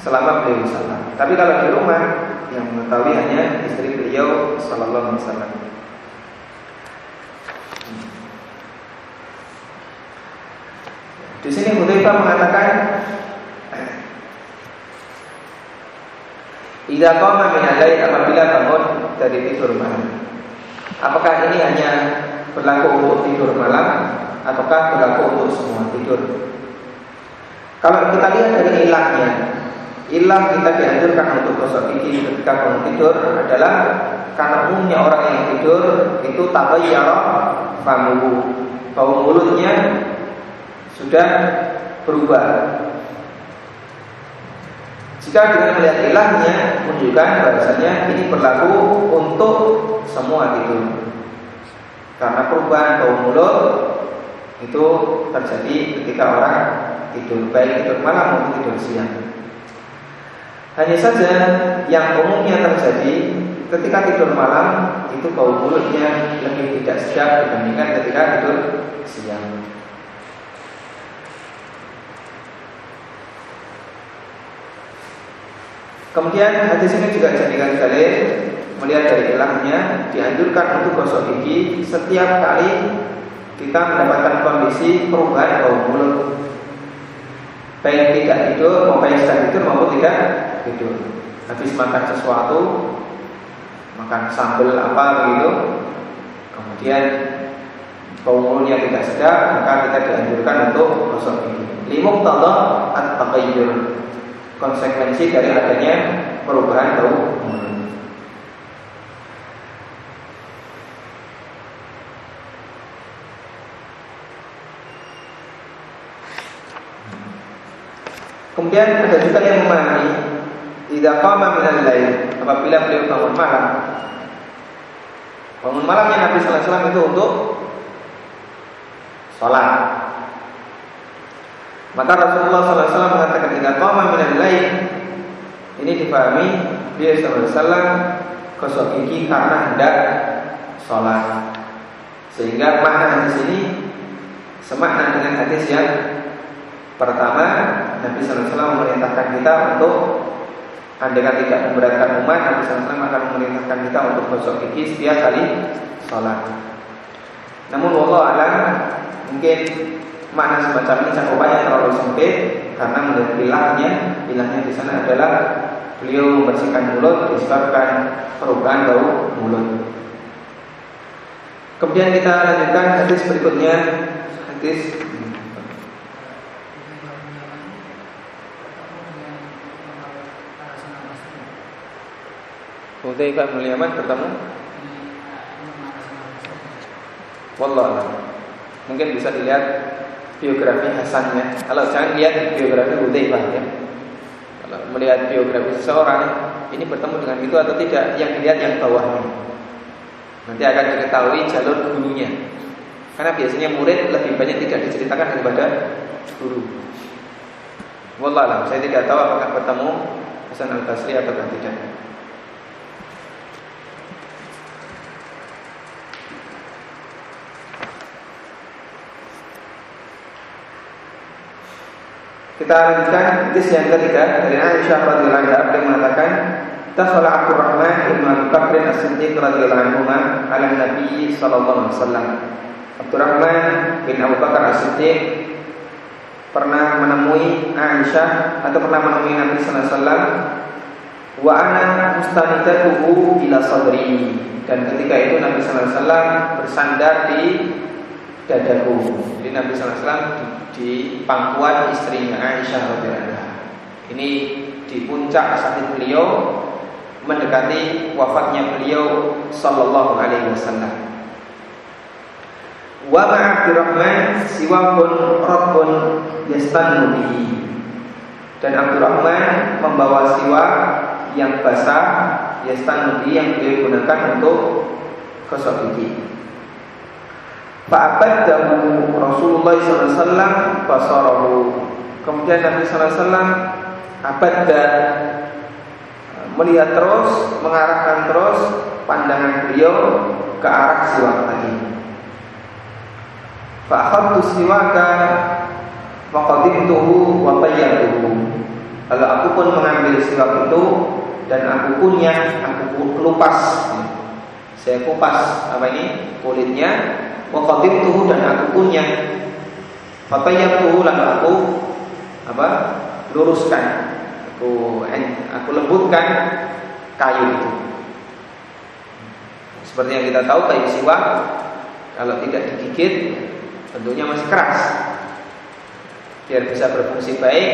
selama beliau salat. Tapi kalau di rumah yang mengetahui hanya istri beliau sallallahu alaihi wasallam. Di sini Hudzaifah mengatakan Idza qama min apabila bangun dari tidur malam. Apakah ini hanya berlaku untuk tidur malam ataukah berlaku untuk semua tidur? Kalau kita lihat dari ilahnya, Ilah kita dianjurkan untuk gosok gigi ketika bangun tidur adalah karena umumnya orang yang tidur itu tabayyara famuhu. Bau mulutnya sudah berubah. Jika dengan melihat ilahnya menunjukkan bahasanya ini berlaku untuk semua tidur. Karena perubahan bau mulut itu terjadi ketika orang tidur baik tidur malam maupun tidur siang. Hanya saja yang umumnya terjadi ketika tidur malam itu bau mulutnya lebih tidak sedap dibandingkan ketika tidur siang. Kemudian hadis ini juga jadikan dalil melihat dari ilahnya dianjurkan untuk gosok gigi setiap kali kita mendapatkan kondisi perubahan bau mulut. Baik tidak tidur maupun sedang tidur maupun tidak tidur. Habis makan sesuatu makan sambal apa begitu kemudian bau mulutnya tidak sedap maka kita dianjurkan untuk gosok gigi. Limuk tanda at konsekuensi dari adanya perubahan bau Kemudian ada juga yang memahami tidak qama min al-lail apabila beliau bangun malam. Bangun malamnya Nabi sallallahu alaihi wasallam itu untuk sholat. Maka Rasulullah wasallam mengatakan tidak qama min al-lail ini difahami dia wasallam gosok gigi karena hendak sholat. Sehingga makna di sini semakna dengan hadis yang pertama Nabi SAW memerintahkan kita untuk Andaikan tidak memberatkan umat Nabi SAW akan memerintahkan kita untuk gosok gigi setiap kali sholat Namun Allah alam Mungkin makna semacam ini cakupannya terlalu sempit Karena menurut bilahnya Bilahnya di sana adalah Beliau membersihkan mulut disebabkan perubahan bau mulut. Kemudian kita lanjutkan hadis berikutnya. Hadis. Hudzaifah bin Yaman bertemu? Wallah. Mungkin bisa dilihat biografi Hasannya Kalau jangan lihat biografi Hudzaifah ya. Kalau melihat biografi seseorang Ini bertemu dengan itu atau tidak Yang dilihat yang bawahnya. Nanti akan diketahui jalur gurunya. Karena biasanya murid lebih banyak tidak diceritakan daripada guru. Wallah saya tidak tahu apakah bertemu Hasan al-Basri atau tidak Kita lanjutkan hadis yang ketiga dari Aisyah radhiyallahu anha yang mengatakan Dakhala Abdurrahman bin Abi Bakr As-Siddiq radhiyallahu anhu ala Nabi sallallahu alaihi wasallam. Abdurrahman bin Abu Bakar As-Siddiq pernah menemui Aisyah atau pernah menemui Nabi sallallahu alaihi wasallam wa ana mustanidatuhu ila sadri dan ketika itu Nabi sallallahu alaihi wasallam bersandar di dadaku. Jadi Nabi sallallahu alaihi wasallam di pangkuan istrinya Aisyah radhiyallahu Ini di puncak sakit beliau mendekati wafatnya beliau sallallahu alaihi wasallam. Wa Abdurrahman siwakun rabbun yastannu bihi. Dan Abdurrahman membawa siwak yang basah yastannu bihi yang beliau gunakan untuk gosok gigi. Fa'abadahu Rasulullah SAW Basarahu. Kemudian Nabi SAW Abadda Melihat terus Mengarahkan terus Pandangan beliau Ke arah siwak tadi. Fa'akhadtu siwaka Waqadimtuhu Watayyatuhu Lalu aku pun mengambil siwak itu Dan aku punya Aku kelupas Saya kupas Apa ini? Kulitnya. Wa tuh dan aku punya. Tuh lalu aku apa luruskan. Aku aku lembutkan kayu itu. Seperti yang kita tahu kayu siwa kalau tidak digigit tentunya masih keras. Biar bisa berfungsi baik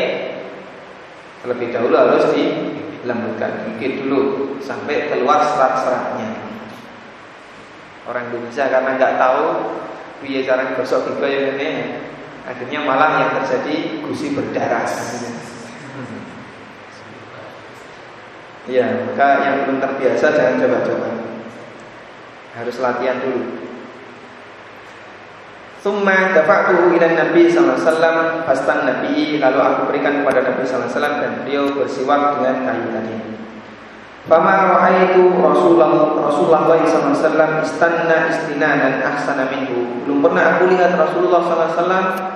terlebih dahulu harus dilembutkan. Gigit dulu sampai keluar serat-seratnya Orang Indonesia karena nggak tahu biaya cara gosok gigi yang ini akhirnya malah yang terjadi gusi berdarah. Ya, maka yang belum terbiasa jangan coba-coba. Harus latihan dulu. Summa dafa'tuhu ila Nabi sallallahu alaihi wasallam Nabi lalu aku berikan kepada Nabi sallallahu alaihi wasallam dan beliau bersiwak dengan kayu tadi. Fama ra'aitu Rasulullah Rasulullah SAW istanna istinanan ahsana minhu. Belum pernah aku lihat Rasulullah SAW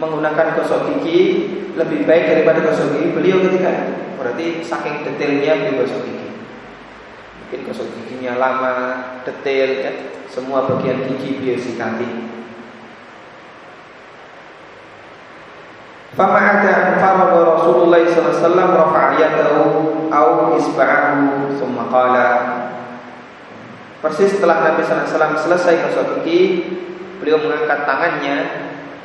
menggunakan gosok gigi lebih baik daripada gosok gigi beliau ketika itu. Berarti saking detailnya beliau gosok gigi. Mungkin gosok giginya lama, detail ya. Semua bagian gigi beliau sikati. Fama ada farada Rasulullah sallallahu alaihi wasallam rafa'a yadahu au isba'ahu thumma qala Persis setelah Nabi sallallahu alaihi selesai gosok beliau mengangkat tangannya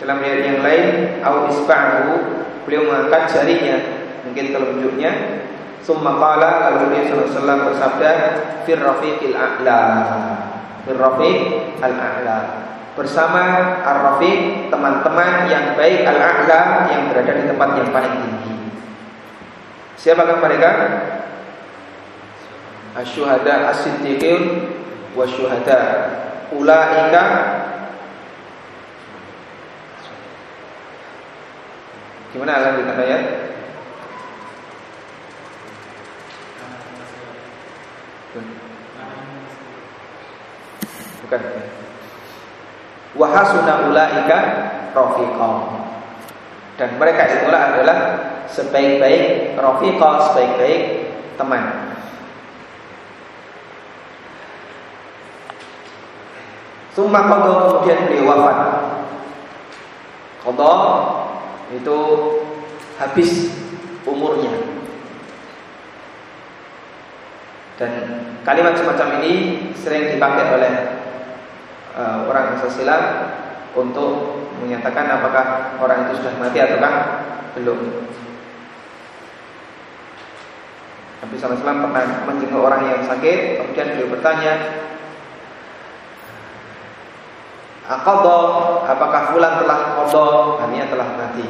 dalam riwayat yang lain au isba'ahu, beliau mengangkat jarinya, mungkin telunjuknya. Thumma qala lalu Nabi sallallahu bersabda fir rafiqil a'la. Fir al-a'la bersama Ar-Rafiq, teman-teman yang baik Al-A'la yang berada di tempat yang paling tinggi. Siapakah mereka? Asyuhada as-siddiqun wa syuhada. Ulaika Gimana lanjutan ayat? Bukan. Wa hasuna ulaika rafiqa. Dan mereka itulah adalah sebaik-baik rafiqa, sebaik-baik teman. Summa qadha kemudian beliau wafat. Qadha itu habis umurnya. Dan kalimat semacam ini sering dipakai oleh uh, orang silam untuk menyatakan apakah orang itu sudah mati ataukah belum. Nabi SAW pernah menjenguk orang yang sakit, kemudian beliau bertanya, Aqadha apakah fulan telah qadha artinya telah mati.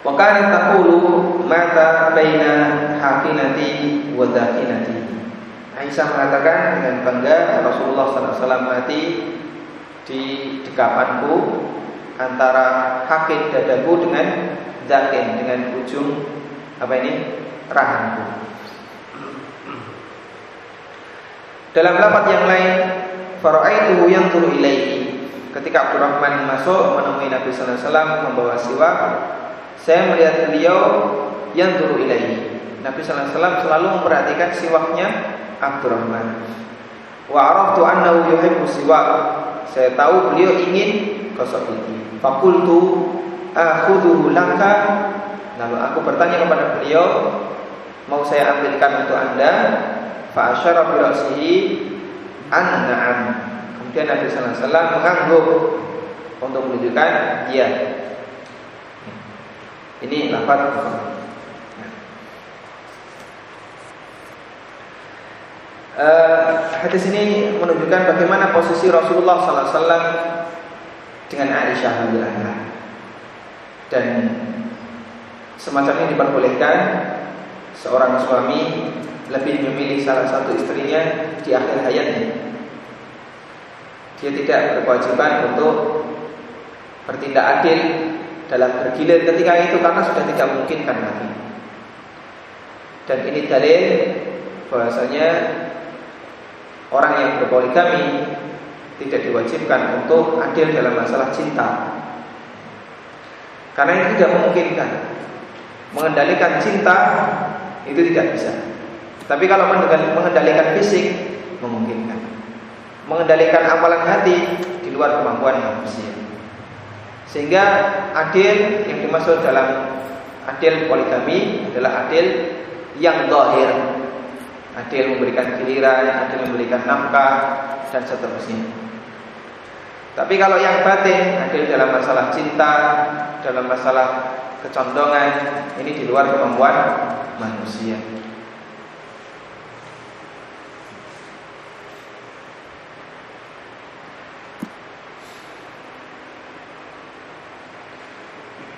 Wa kanat taqulu mata baina hakinati wa dakinati. Aisyah mengatakan dengan bangga Rasulullah SAW mati di dekapanku antara hakin dadaku dengan dakin dengan ujung apa ini rahangku. Dalam lapat yang lain Fara'aituhu yanzuru ilaihi. Ketika Abdurrahman masuk menemui Nabi sallallahu alaihi wasallam membawa siwak, saya melihat beliau yanzuru ilaihi. Nabi sallallahu alaihi wasallam selalu memperhatikan siwaknya Abdurrahman. Wa araftu annahu yuhibbu siwak. Saya tahu beliau ingin gosok gigi. Fakultu akhudhuhu laka. Lalu aku bertanya kepada beliau, mau saya ambilkan untuk Anda? Fa asyara bi an-na'am. Kemudian Nabi sallallahu alaihi wasallam mengangguk untuk menunjukkan iya. Ini lafaz Uh, hadis ini menunjukkan bagaimana posisi Rasulullah SAW dengan Aisyah radhiyallahu dan semacam ini diperbolehkan seorang suami lebih memilih salah satu istrinya di akhir hayatnya. Dia tidak berkewajiban untuk bertindak adil dalam bergilir ketika itu karena sudah tidak memungkinkan lagi. Dan ini dalil bahwasanya orang yang berpoligami tidak diwajibkan untuk adil dalam masalah cinta. Karena itu tidak memungkinkan. Mengendalikan cinta itu tidak bisa. Tapi kalau mengendalikan fisik memungkinkan. Mengendalikan amalan hati di luar kemampuan manusia. Sehingga adil yang dimaksud dalam adil poligami adalah adil yang dohir. Adil memberikan giliran, adil memberikan nafkah dan seterusnya. Tapi kalau yang batin, adil dalam masalah cinta, dalam masalah kecondongan, ini di luar kemampuan manusia.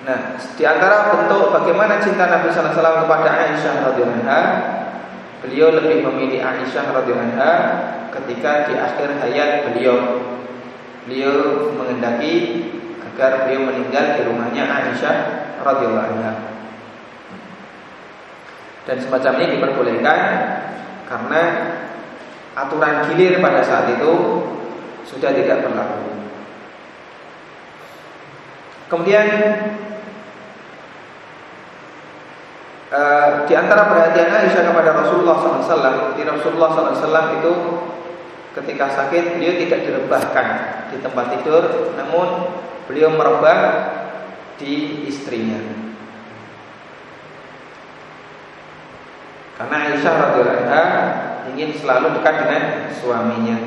Nah, di antara bentuk bagaimana cinta Nabi Sallallahu Alaihi Wasallam kepada Aisyah radhiyallahu beliau lebih memilih Aisyah radhiyallahu ketika di akhir hayat beliau. Beliau mengendaki agar beliau meninggal di rumahnya Aisyah radhiyallahu Dan semacam ini diperbolehkan karena aturan gilir pada saat itu sudah tidak berlaku. Kemudian Uh, di antara perhatian Aisyah kepada Rasulullah SAW, di Rasulullah SAW itu ketika sakit beliau tidak direbahkan di tempat tidur, namun beliau merebah di istrinya. Karena Aisyah radhiyallahu ingin selalu dekat dengan suaminya.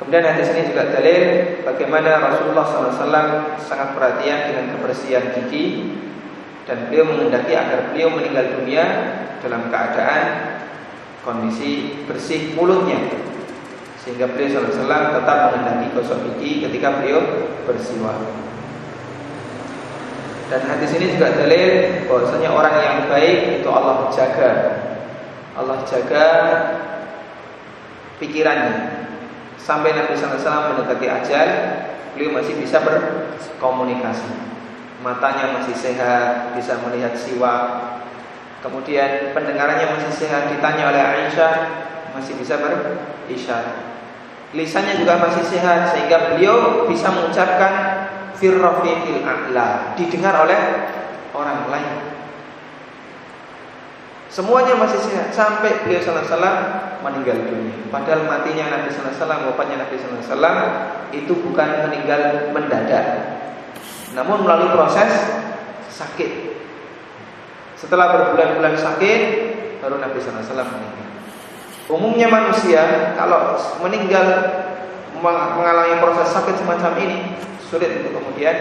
Kemudian hadis ini juga dalil bagaimana Rasulullah SAW sangat perhatian dengan kebersihan gigi dan beliau mengendaki agar beliau meninggal dunia dalam keadaan kondisi bersih mulutnya sehingga beliau SAW tetap mengendaki gosok gigi ketika beliau bersiwak. Dan hadis ini juga dalil bahwasanya orang yang baik itu Allah jaga. Allah jaga pikirannya. Sampai Nabi SAW mendekati ajal, beliau masih bisa berkomunikasi matanya masih sehat, bisa melihat siwa. Kemudian pendengarannya masih sehat, ditanya oleh Aisyah masih bisa berisyarat. lisannya juga masih sehat sehingga beliau bisa mengucapkan firrafiqil a'la didengar oleh orang lain. Semuanya masih sehat sampai beliau wasallam meninggal dunia. Padahal matinya Nabi sallallahu alaihi wasallam, wafatnya Nabi sallallahu alaihi wasallam itu bukan meninggal mendadak. Namun melalui proses sakit. Setelah berbulan-bulan sakit baru Nabi sallallahu alaihi wasallam meninggal. Umumnya manusia kalau meninggal mengalami proses sakit semacam ini sulit untuk kemudian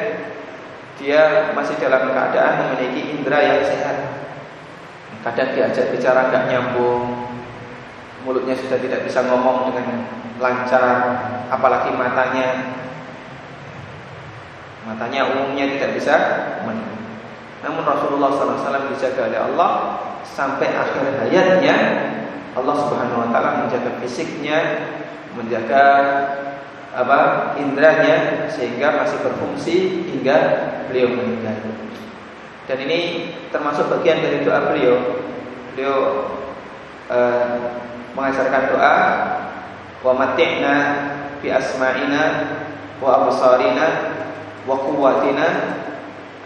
dia masih dalam keadaan memiliki indera yang sehat. Kadang diajak bicara nggak nyambung, mulutnya sudah tidak bisa ngomong dengan lancar, apalagi matanya. Matanya umumnya tidak bisa melihat. Namun Rasulullah SAW dijaga oleh Allah sampai akhir hayatnya. Allah Subhanahu Wa Taala menjaga fisiknya, menjaga apa indranya sehingga masih berfungsi hingga beliau meninggal. Dan ini termasuk bagian dari doa beliau. Beliau uh, mengajarkan doa wa mati'na bi asma'ina wa absarina wa quwwatina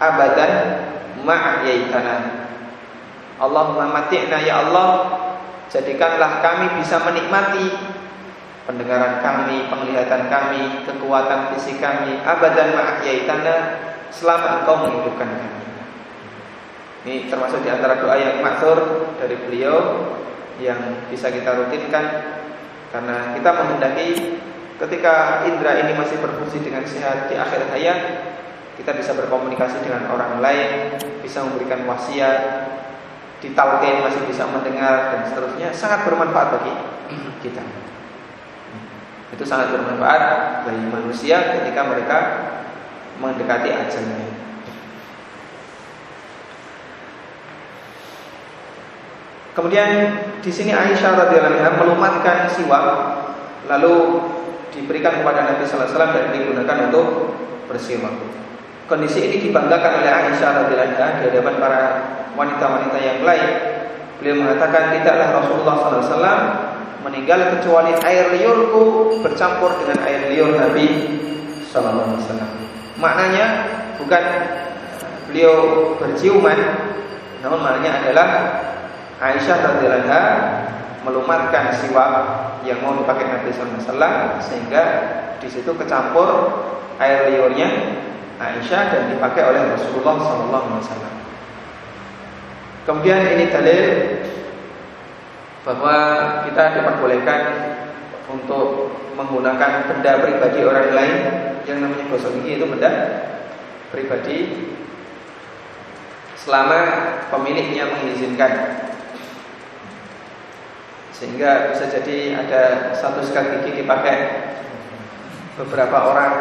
abadan ma'yaitana. Allahumma mati'na ya Allah, jadikanlah kami bisa menikmati pendengaran kami, penglihatan kami, kekuatan fisik kami abadan ma'yaitana selama engkau menghidupkan kami. Ini termasuk di antara doa yang maksur dari beliau yang bisa kita rutinkan karena kita menghendaki ketika indera ini masih berfungsi dengan sehat di akhir hayat kita bisa berkomunikasi dengan orang lain, bisa memberikan wasiat, di talqin masih bisa mendengar dan seterusnya sangat bermanfaat bagi kita. Itu sangat bermanfaat bagi manusia ketika mereka mendekati ajalnya. Kemudian di sini Aisyah radhiyallahu anha melumatkan siwak lalu diberikan kepada Nabi sallallahu alaihi wasallam dan digunakan untuk bersiwak. Kondisi ini dibanggakan oleh Aisyah radhiyallahu anha di hadapan para wanita-wanita yang lain. Beliau mengatakan tidaklah Rasulullah sallallahu alaihi wasallam meninggal kecuali air liurku bercampur dengan air liur Nabi sallallahu alaihi wasallam. Maknanya bukan beliau berciuman, namun maknanya adalah Aisyah radhiyallahu anha melumatkan siwak yang mau dipakai Nabi SAW sehingga di situ kecampur air liurnya Aisyah dan dipakai oleh Rasulullah SAW. Kemudian ini dalil bahwa kita diperbolehkan untuk menggunakan benda pribadi orang lain yang namanya gosok gigi itu benda pribadi selama pemiliknya mengizinkan sehingga bisa jadi ada satu sikat gigi dipakai beberapa orang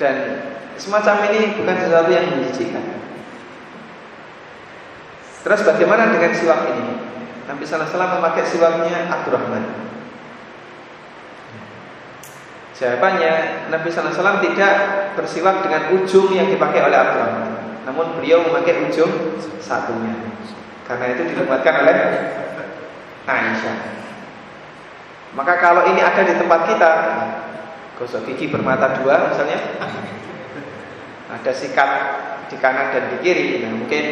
Dan semacam ini bukan sesuatu yang menjijikkan Terus bagaimana dengan siwak ini? Nabi Wasallam memakai siwaknya Abdurrahman Jawabannya Nabi Wasallam tidak bersiwak dengan ujung yang dipakai oleh Abdurrahman namun beliau memakai ujung satunya. Karena itu dilumatkan oleh Aisyah. Maka kalau ini ada di tempat kita, gosok gigi bermata dua misalnya, ada sikat di kanan dan di kiri, nah mungkin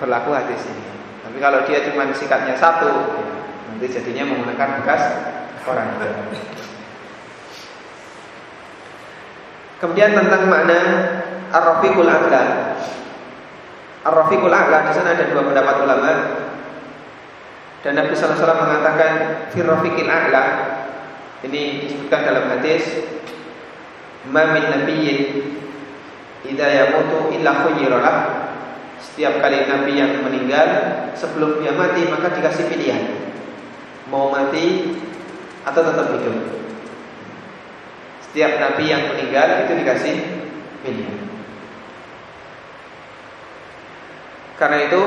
berlaku hadis ini. Tapi kalau dia cuma sikatnya satu, nanti jadinya menggunakan bekas orang. Kemudian tentang makna Ar-Rafiqul. Ar-Rafiqul A'la di sana ada dua pendapat ulama. Dan Nabi wasallam mengatakan fir rafiqil a'la. Ini disebutkan dalam hadis Ma min nabiyyin idza yamutu illa. Setiap kali nabi yang meninggal sebelum dia mati maka dikasih pilihan. Mau mati atau tetap hidup. Setiap nabi yang meninggal itu dikasih pilihan. Karena itu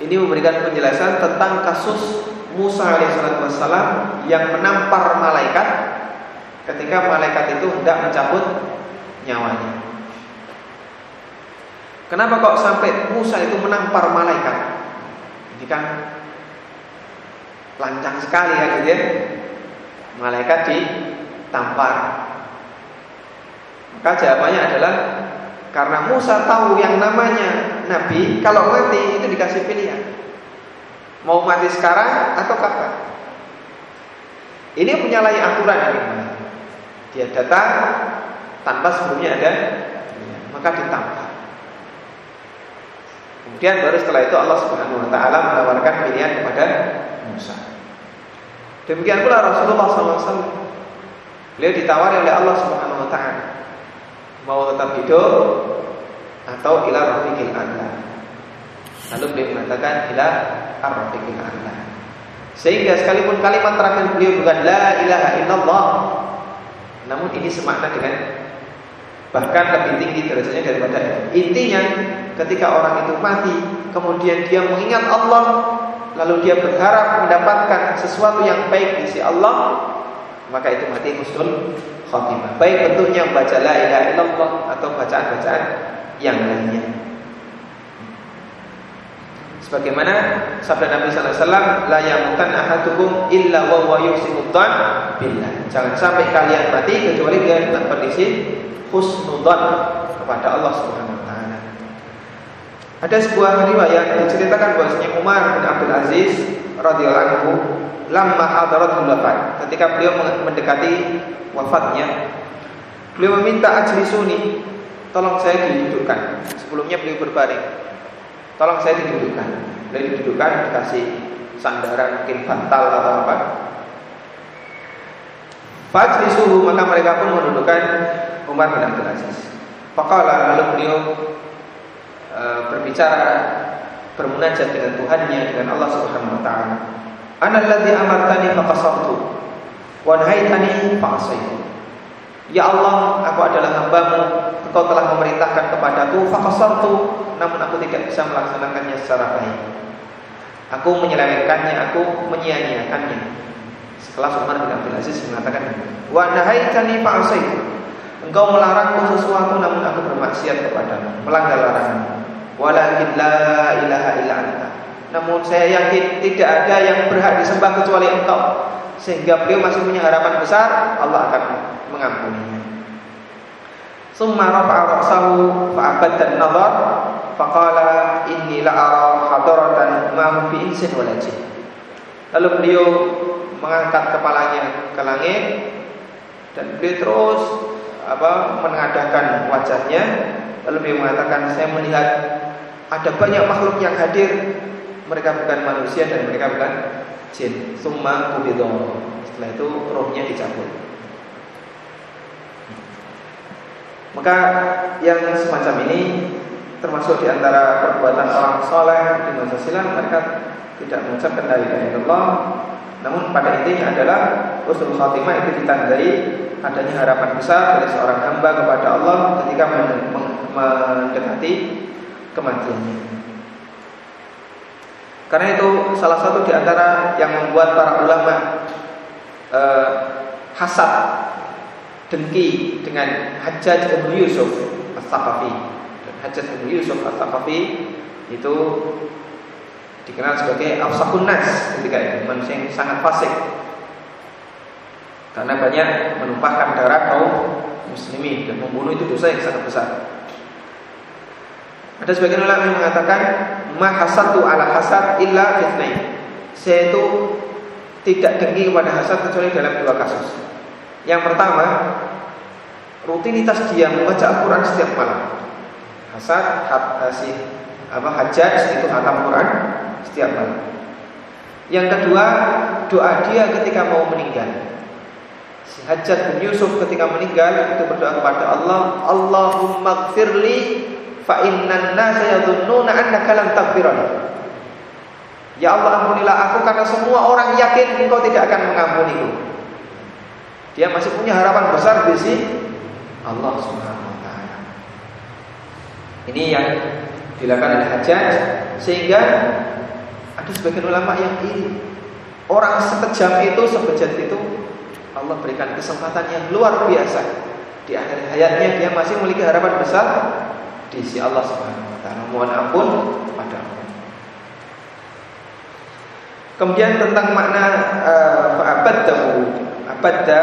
ini memberikan penjelasan tentang kasus Musa alaihissalam yang menampar malaikat ketika malaikat itu hendak mencabut nyawanya. Kenapa kok sampai Musa itu menampar malaikat? Ini kan lancang sekali ya gitu ya. Malaikat ditampar. Maka jawabannya adalah karena Musa tahu yang namanya Nabi kalau mati itu dikasih pilihan. Mau mati sekarang atau kapan? Ini menyalahi aturan dari Dia datang tanpa sebelumnya ada maka ditampar. Kemudian baru setelah itu Allah Subhanahu wa taala menawarkan pilihan kepada Musa. Demikian pula Rasulullah SAW. Beliau ditawari oleh Allah Subhanahu wa taala mau tetap hidup atau ila rafiqil a'la. Lalu beliau mengatakan ila ar-rafiqil a'la. Sehingga sekalipun kalimat terakhir beliau bukan la ilaha illallah, namun ini semakna dengan bahkan lebih tinggi derajatnya daripada itu. Intinya ketika orang itu mati, kemudian dia mengingat Allah, lalu dia berharap mendapatkan sesuatu yang baik di sisi Allah, maka itu mati husnul khotimah. Baik bentuknya baca la ilaha illallah atau bacaan-bacaan yang lainnya. Sebagaimana sabda Nabi sallallahu alaihi wasallam, la yamutan ahadukum illa wa huwa yuhsinu billah. Jangan sampai kalian mati kecuali dia dalam kondisi husnudzan kepada Allah Subhanahu. Ada sebuah riwayat diceritakan bahwasanya Umar bin Abdul Aziz radhiyallahu anhu lamma hadaratul wafat. Ketika beliau mendekati wafatnya beliau meminta ajlisuni tolong saya didudukkan sebelumnya beliau berbaring. Tolong saya didudukkan beliau didudukkan dikasih sandaran mungkin bantal atau apa. Fajlisuhu maka mereka pun mendudukkan Umar bin Abdul Aziz. Faqala lalu beliau e, berbicara bermunajat dengan Tuhannya dengan Allah Subhanahu wa taala. Ana allazi amartani faqasartu wa nahaitani fa'asaitu. Ya Allah, aku adalah hambamu Engkau telah memerintahkan kepadaku Fakasartu Namun aku tidak bisa melaksanakannya secara baik Aku menyelewengkannya Aku menyia-nyiakannya Setelah Umar bin Abdul Aziz mengatakan Wa nahaitani fa'asaitu Engkau melarangku sesuatu namun aku bermaksiat kepadamu, melanggar larangan. Walakin la ilaha illa anta. Namun saya yakin tidak ada yang berhak disembah kecuali engkau. Sehingga beliau masih punya harapan besar, Allah akan mengampuninya. Summa rafa'a ra'sahu fa'abad dan nazar faqala inni la'ara hadaratan ma fi insin wala Lalu beliau mengangkat kepalanya ke langit dan beliau terus apa mengadahkan wajahnya lalu dia mengatakan saya melihat ada banyak makhluk yang hadir. Mereka bukan manusia dan mereka bukan jin. Summa kubido setelah itu rohnya dicabut. Maka yang semacam ini termasuk di antara perbuatan orang soleh di masa silam mereka tidak mengucapkan ilaha illallah. Namun pada intinya adalah usul khatimah itu ditandai adanya harapan besar dari seorang hamba kepada Allah ketika mendekati kematiannya. Karena itu salah satu di antara yang membuat para ulama eh, hasad dengki dengan Hajjaj bin Yusuf As-Saqafi. Hajjaj bin Yusuf As-Saqafi itu dikenal sebagai afsakun nas ketika itu manusia yang sangat fasik karena banyak menumpahkan darah kaum muslimin dan membunuh itu dosa yang sangat besar. Ada sebagian ulama yang mengatakan mahasatu ala hasad illa fitnah. Saya itu tidak dengki kepada hasad kecuali dalam dua kasus. Yang pertama, rutinitas dia membaca Al-Quran setiap malam. Hasad, hasih, apa hajat itu hatam Quran setiap malam. Yang kedua, doa dia ketika mau meninggal. Hajjaj bin Yusuf ketika meninggal itu berdoa kepada Allah, Allahumma gfirli fa innan nasa yadhunnuna annaka taghfirani. Ya Allah ampunilah aku karena semua orang yakin engkau tidak akan mengampuniku. Dia masih punya harapan besar di sisi Allah Subhanahu wa taala. Ini yang dilakukan oleh Hajjaj sehingga ada sebagian ulama yang iri. Orang sekejam itu, sebejat itu Allah berikan kesempatan yang luar biasa di akhir hayatnya dia masih memiliki harapan besar di sisi Allah Subhanahu wa taala. Mohon ampun pada Allah. Kemudian tentang makna uh, fa'abaddahu. Abadda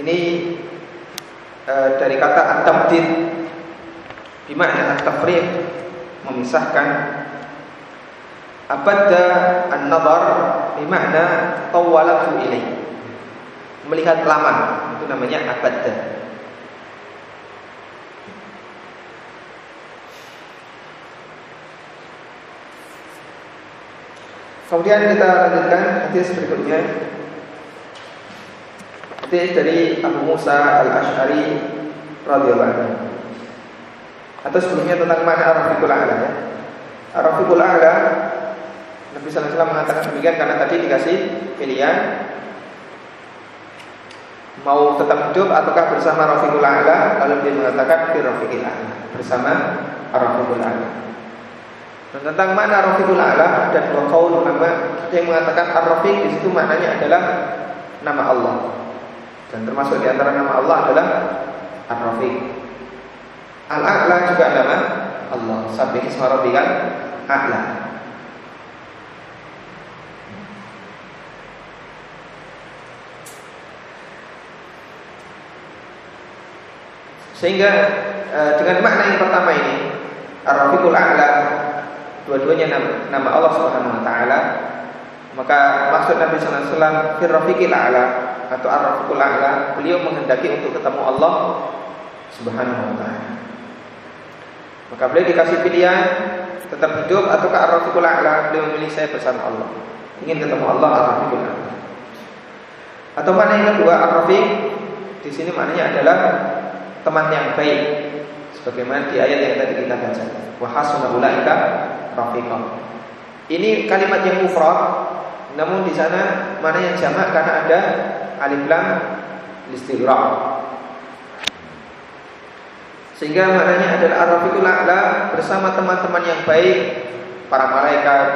ini uh, dari kata at-tabdid bimakna memisahkan abadda an-nazar bimakna tawwalatu ilaih melihat lama itu namanya abadda Kemudian kita lanjutkan hadis berikutnya. Hadis dari Abu Musa Al Ashari radhiyallahu anhu. Atau sebelumnya tentang mana Arafikul A'la ya. Arafikul A'la Nabi wasallam mengatakan demikian karena tadi dikasih pilihan mau tetap hidup ataukah bersama Rafiqul A'la lalu dia mengatakan fi Rafiqil A'la bersama Rafiqul A'la dan tentang mana Rafiqul A'la ada dua kaul yang mengatakan Ar-Rafiq di situ maknanya adalah nama Allah. Dan termasuk di antara nama Allah adalah Ar-Rafiq. Al-A'la juga nama Allah. Sabih isma rabbikal a'la. Sehingga eh, dengan makna yang pertama ini Ar-Rafiqul A'la dua-duanya nama, nama Allah Subhanahu wa taala. Maka maksud Nabi sallallahu alaihi wasallam a'la atau ar-rafiqul a'la beliau menghendaki untuk ketemu Allah Subhanahu wa taala. Maka beliau dikasih pilihan tetap hidup atau ke ar-rafiqul a'la beliau memilih saya bersama Allah. Ingin ketemu Allah ar-rafiqul a'la atau mana yang kedua ar-rafiq di sini maknanya adalah teman yang baik sebagaimana di ayat yang tadi kita baca. Wa hasuna ulaika rafiqah. Ini kalimat yang mufrad namun di sana mana yang jamak karena ada alif lam listighraq. Sehingga maknanya adalah ar-rafiqul a'la bersama teman-teman yang baik, para malaikat,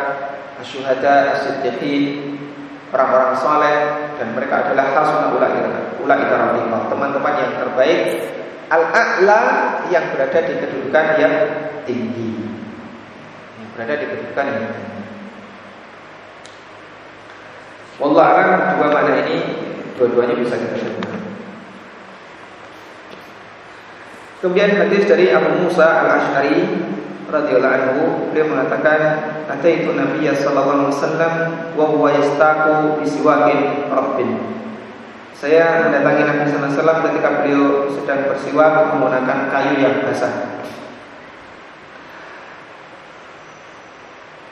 asyuhada, as-siddiqin, orang-orang saleh dan mereka adalah hasuna ulaika ulaika rafiqah, teman-teman yang terbaik al-a'la yang berada di kedudukan yang tinggi berada di kedudukan yang tinggi. Wallah alam dua makna ini dua-duanya bisa terima. Kemudian hadis dari Abu Musa al Ashari radhiyallahu anhu beliau mengatakan ataitu Nabi sallallahu alaihi wasallam wa huwa yastaqu bi siwakin rabbin saya mendatangi Nabi sallallahu alaihi wasallam ketika beliau sedang bersiwak menggunakan kayu yang basah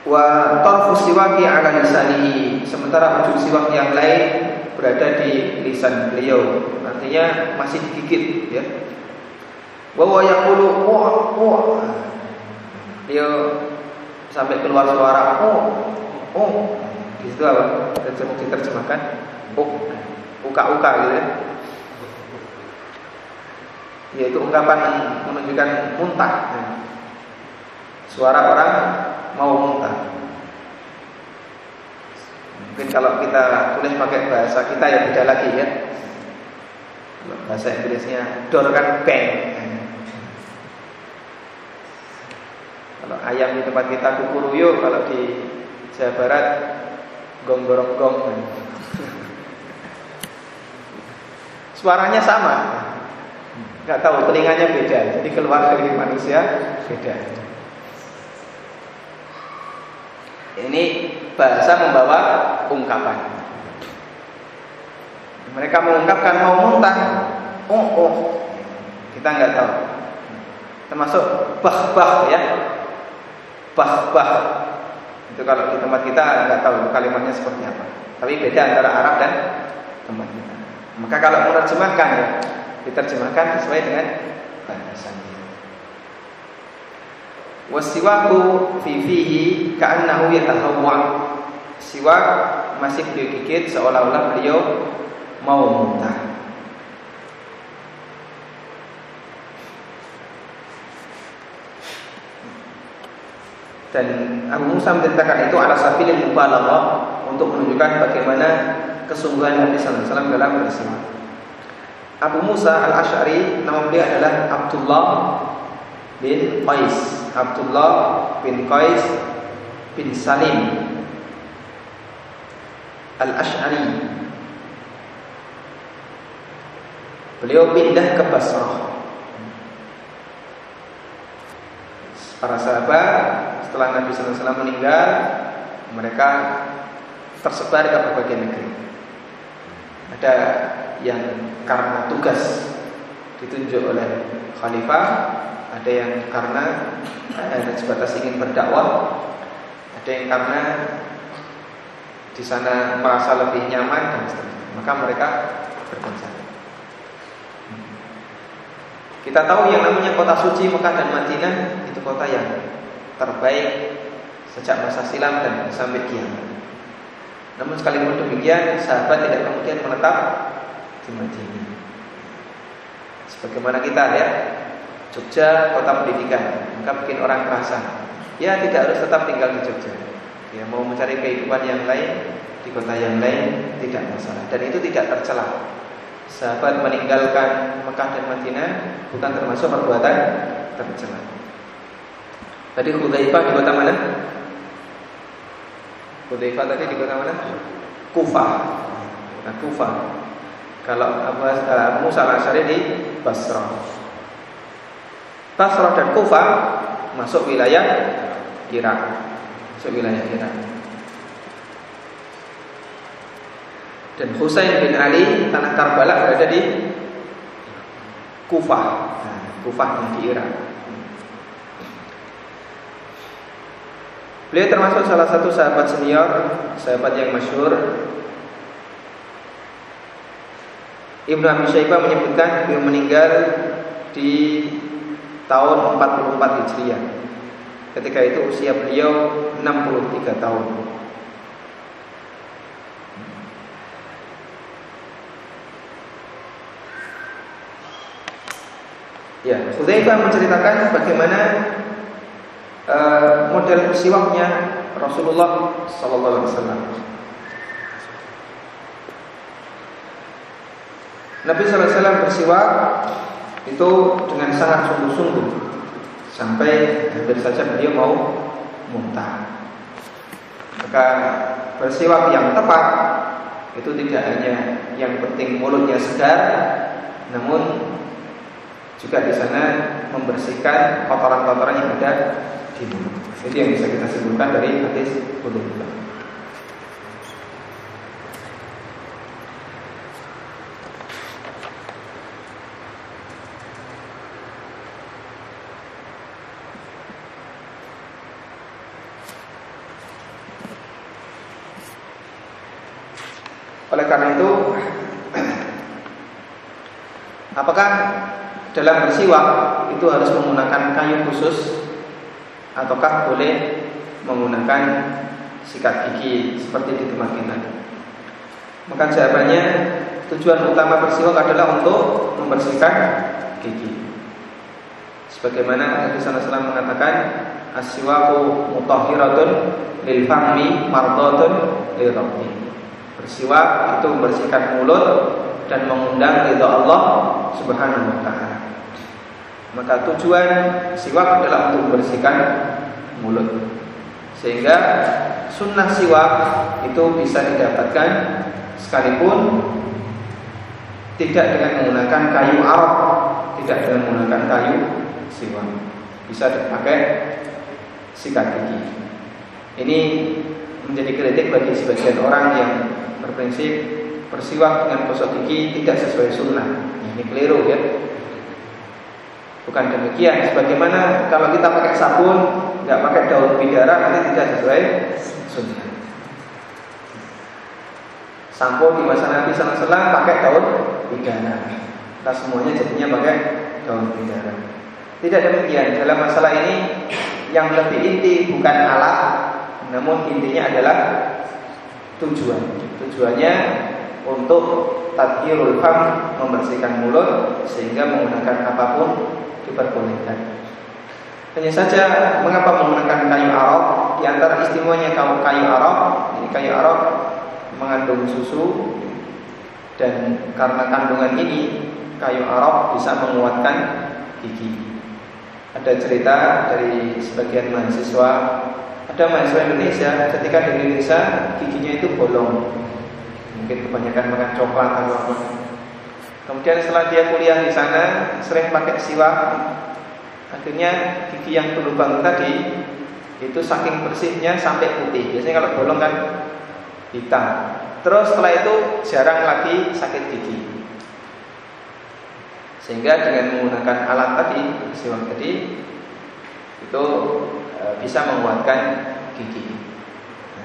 wa tarfu siwaki ala lisanihi. Sementara ujung siwak yang lain berada di lisan beliau. Artinya masih digigit ya. Wa wa yaqulu wa beliau sampai keluar suara oh oh itu apa? Diterjemahkan oh uka-uka gitu ya. Yaitu ungkapan menunjukkan muntah. Suara orang mau muntah. Mungkin kalau kita tulis pakai bahasa kita ya beda lagi ya. Bahasa Inggrisnya door kan bang. Kalau ayam di tempat kita kukuruyo, kalau di Jawa Barat gong gorong gong. Suaranya sama, nggak tahu telinganya beda, jadi keluar dari manusia beda. Ini bahasa membawa ungkapan. Mereka mengungkapkan mau muntah. Oh, oh. Kita nggak tahu. Termasuk bah-bah ya. Bah-bah. Itu kalau di tempat kita nggak tahu kalimatnya seperti apa. Tapi beda antara Arab dan tempat kita. Maka kalau menerjemahkan ya, diterjemahkan sesuai dengan bahasanya. Wasiwaku fi fihi ka'annahu yatahawwa. Siwak masih beliau gigit seolah-olah beliau mau muntah. Dan Abu Musa menceritakan itu ala sabilil mubalaghah untuk menunjukkan bagaimana kesungguhan Nabi wasallam dalam bersiwak. Abu Musa al-Asy'ari nama beliau adalah Abdullah bin Qais Abdullah bin Qais bin Salim Al-Ash'ari. Beliau pindah ke Basrah. Para sahabat setelah Nabi SAW meninggal, mereka tersebar ke berbagai negeri. Ada yang karena tugas ditunjuk oleh khalifah, ada yang karena ada sebatas ingin berdakwah, ada yang karena di sana merasa lebih nyaman dan seterusnya. Maka mereka berpencar. Kita tahu yang namanya kota suci Mekah dan Madinah itu kota yang terbaik sejak masa silam dan sampai kiamat. Namun sekalipun demikian, sahabat tidak kemudian menetap di Madinah. Sebagaimana kita lihat Jogja kota pendidikan, maka bikin orang kerasa. Ya tidak harus tetap tinggal di Jogja. Ya mau mencari kehidupan yang lain di kota yang lain tidak masalah dan itu tidak tercela sahabat meninggalkan Mekah dan Madinah bukan termasuk perbuatan tercela. Tadi Hudzaifah di kota mana? Hudzaifah tadi di kota mana? Kufah. Nah, Kufah. Kalau Abu Musa al di Basrah. Basrah dan Kufah masuk wilayah Irak. Masuk wilayah Irak. Dan Husain bin Ali tanah Karbala berada di Kufah. Kufah yang di Irak. Beliau termasuk salah satu sahabat senior, sahabat yang masyhur. Ibnu Abi Syaibah menyebutkan beliau meninggal di tahun 44 Hijriah. Ketika itu usia beliau 63 tahun. Ya, Hudzaifah menceritakan bagaimana uh, model siwaknya Rasulullah sallallahu alaihi wasallam. Nabi sallallahu alaihi wasallam bersiwak itu dengan sangat sungguh-sungguh sampai hampir saja beliau mau muntah. Maka bersiwak yang tepat itu tidak hanya yang penting mulutnya segar, namun juga di sana membersihkan kotoran-kotoran yang ada di mulut. Itu yang bisa kita simpulkan dari hadis Hudzaifah. Oleh karena itu, apakah dalam bersiwak itu harus menggunakan kayu khusus ataukah boleh menggunakan sikat gigi seperti di tempat kita. Maka jawabannya tujuan utama bersiwak adalah untuk membersihkan gigi. Sebagaimana Nabi SAW mengatakan Asyiwaku mutahhiratun lil fahmi mardatun lil Bersiwak itu membersihkan mulut dan mengundang ridha Allah Subhanahu wa taala. Maka tujuan siwak adalah untuk membersihkan mulut. Sehingga sunnah siwak itu bisa didapatkan sekalipun tidak dengan menggunakan kayu Arab, tidak dengan menggunakan kayu siwak. Bisa dipakai sikat gigi. Ini menjadi kritik bagi sebagian orang yang berprinsip bersiwak dengan gosok gigi tidak sesuai sunnah. Ini keliru ya. Bukan demikian. Sebagaimana kalau kita pakai sabun, nggak pakai daun bidara nanti tidak sesuai sunnah. Sampo di masa Nabi Sallallahu pakai daun bidara. Kita semuanya jadinya pakai daun bidara. Tidak demikian. Dalam masalah ini yang lebih inti bukan alat, namun intinya adalah tujuan. Tujuannya untuk tadhirul fam membersihkan mulut sehingga menggunakan apa pun diperbolehkan. Hanya saja mengapa menggunakan kayu arok? Di antara istimewanya kayu kayu arok, ini kayu arok mengandung susu dan karena kandungan ini kayu arok bisa menguatkan gigi. Ada cerita dari sebagian mahasiswa, ada mahasiswa Indonesia ketika di Indonesia giginya itu bolong mungkin kebanyakan makan coklat atau apa. Kemudian setelah dia kuliah di sana sering pakai siwak, akhirnya gigi yang berlubang tadi itu saking bersihnya sampai putih. Biasanya kalau bolong kan hitam. Terus setelah itu jarang lagi sakit gigi. Sehingga dengan menggunakan alat tadi, siwak tadi itu e, bisa menguatkan gigi.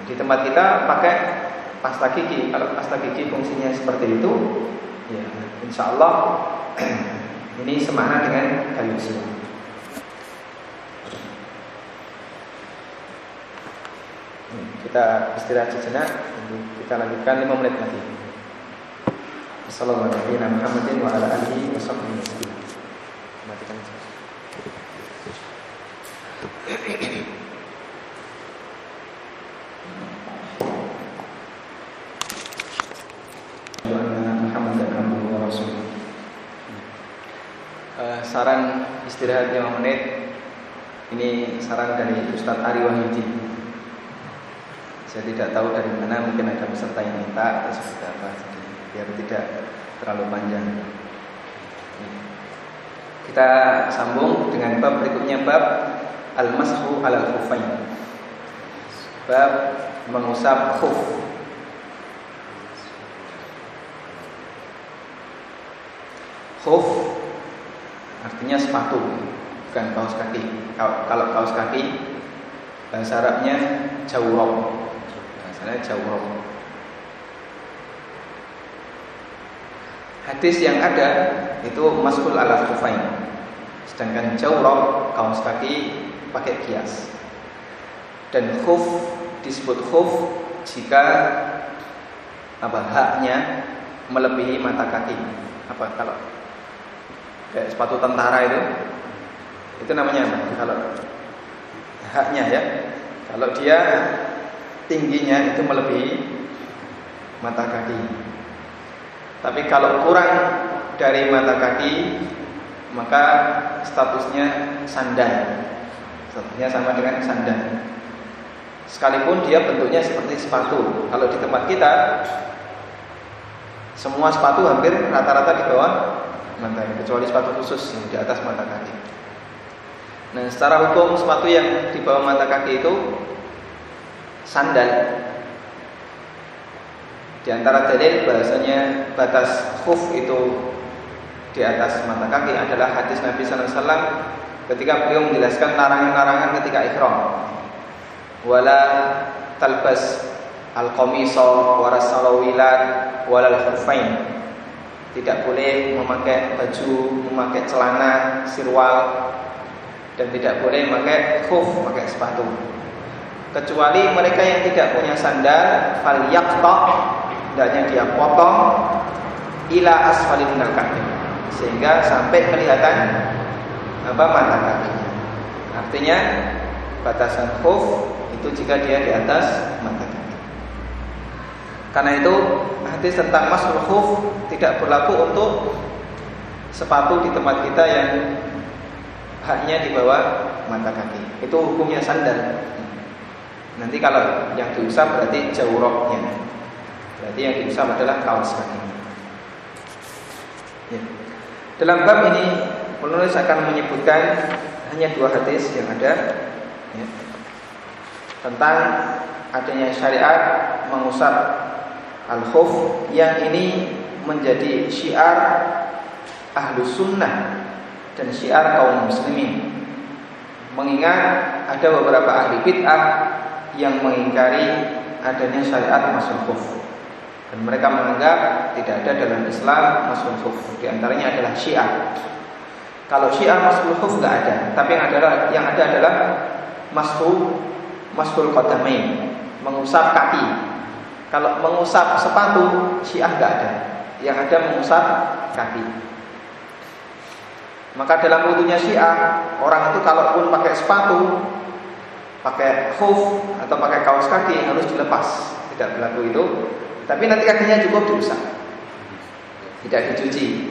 Di tempat kita pakai pasta gigi. Kalau pasta gigi fungsinya seperti itu, ya insya Allah ini semana dengan kayu siwak. Kita istirahat sejenak, kita lanjutkan 5 menit lagi. Assalamualaikum warahmatullahi wabarakatuh. Matikan Uh, saran istirahat 5 menit. Ini saran dari Ustadz Ari Wahyudi. Saya tidak tahu dari mana mungkin ada peserta yang minta atau seperti apa jadi biar tidak terlalu panjang. Kita sambung dengan bab berikutnya bab al-mashu ala khufain. Bab mengusap khuf. Khuf artinya sepatu bukan kaos kaki kalau kaos kaki bahasa Arabnya jawrab bahasanya jawrab hadis yang ada itu maskul ala khufain sedangkan jawrab kaos kaki pakai kias. Dan khuf disebut khuf jika apa haknya melebihi mata kaki. Apa kalau kayak sepatu tentara itu itu namanya? Kalau haknya ya. Kalau dia tingginya itu melebihi mata kaki. Tapi kalau kurang dari mata kaki maka statusnya sandal. Statusnya sama dengan sandal. Sekalipun dia bentuknya seperti sepatu. Kalau di tempat kita semua sepatu hampir rata-rata di bawah mata kecuali sepatu khusus yang di atas mata kaki. Nah, secara hukum sepatu yang di bawah mata kaki itu sandal. Di antara dalil bahasanya batas khuf itu di atas mata kaki adalah hadis Nabi sallallahu alaihi wasallam ketika beliau menjelaskan larangan-larangan ketika ihram. Wala talbas al-qamisa warasalawilat walal khuffain. Tidak boleh memakai baju, memakai celana, sirwal dan tidak boleh memakai khuf, memakai sepatu. Kecuali mereka yang tidak punya sandal, fal yaqta, hendaknya dia potong ila asfalin minal sehingga sampai kelihatan apa mata kakinya. Artinya batasan khuf itu jika dia di atas mata kaki. Karena itu hadis tentang masul khuf tidak berlaku untuk sepatu di tempat kita yang haknya di bawah mata kaki. Itu hukumnya sandal. Nanti kalau yang diusap berarti jauhroknya. Berarti yang diusap adalah kaos kaki. Ya. Dalam bab ini penulis akan menyebutkan hanya dua hadis yang ada ya, tentang adanya syariat mengusap al-khuf yang ini menjadi syiar ahlu sunnah dan syiar kaum muslimin. Mengingat ada beberapa ahli bid'ah yang mengingkari adanya syariat masuk khuf. Dan mereka menganggap tidak ada dalam Islam masuk khuf. Di antaranya adalah syiah. Kalau Syiah maskul khuf nggak ada, tapi yang ada yang ada adalah maskul maskul qadamain, mengusap kaki. Kalau mengusap sepatu Syiah nggak ada. Yang ada mengusap kaki. Maka dalam wudunya Syiah, orang itu kalaupun pakai sepatu, pakai khuf atau pakai kaos kaki harus dilepas. Tidak berlaku itu. Tapi nanti kakinya cukup diusap. Tidak dicuci.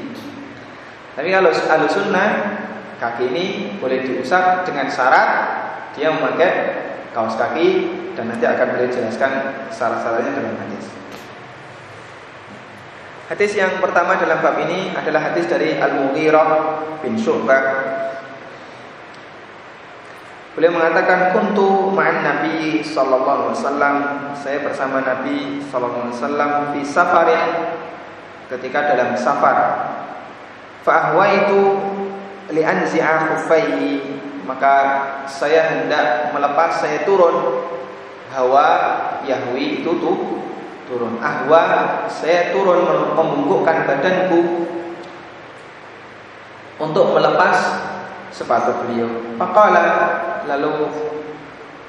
Tapi kalau ahlu sunnah kaki ini boleh diusap dengan syarat dia memakai kaos kaki dan nanti akan beliau jelaskan syarat-syaratnya dalam hadis. Hadis yang pertama dalam bab ini adalah hadis dari Al-Mughirah bin Syu'bah. Beliau mengatakan kuntu ma'an Nabi sallallahu alaihi wasallam, saya bersama Nabi sallallahu alaihi wasallam di safarin ketika dalam safar. Fa ahwaitu li anzi'a khuffaihi, maka saya hendak melepas saya turun hawa yahwi itu tuh turun. Ahwa saya turun membungkukkan badanku untuk melepas sepatu beliau. Faqala lalu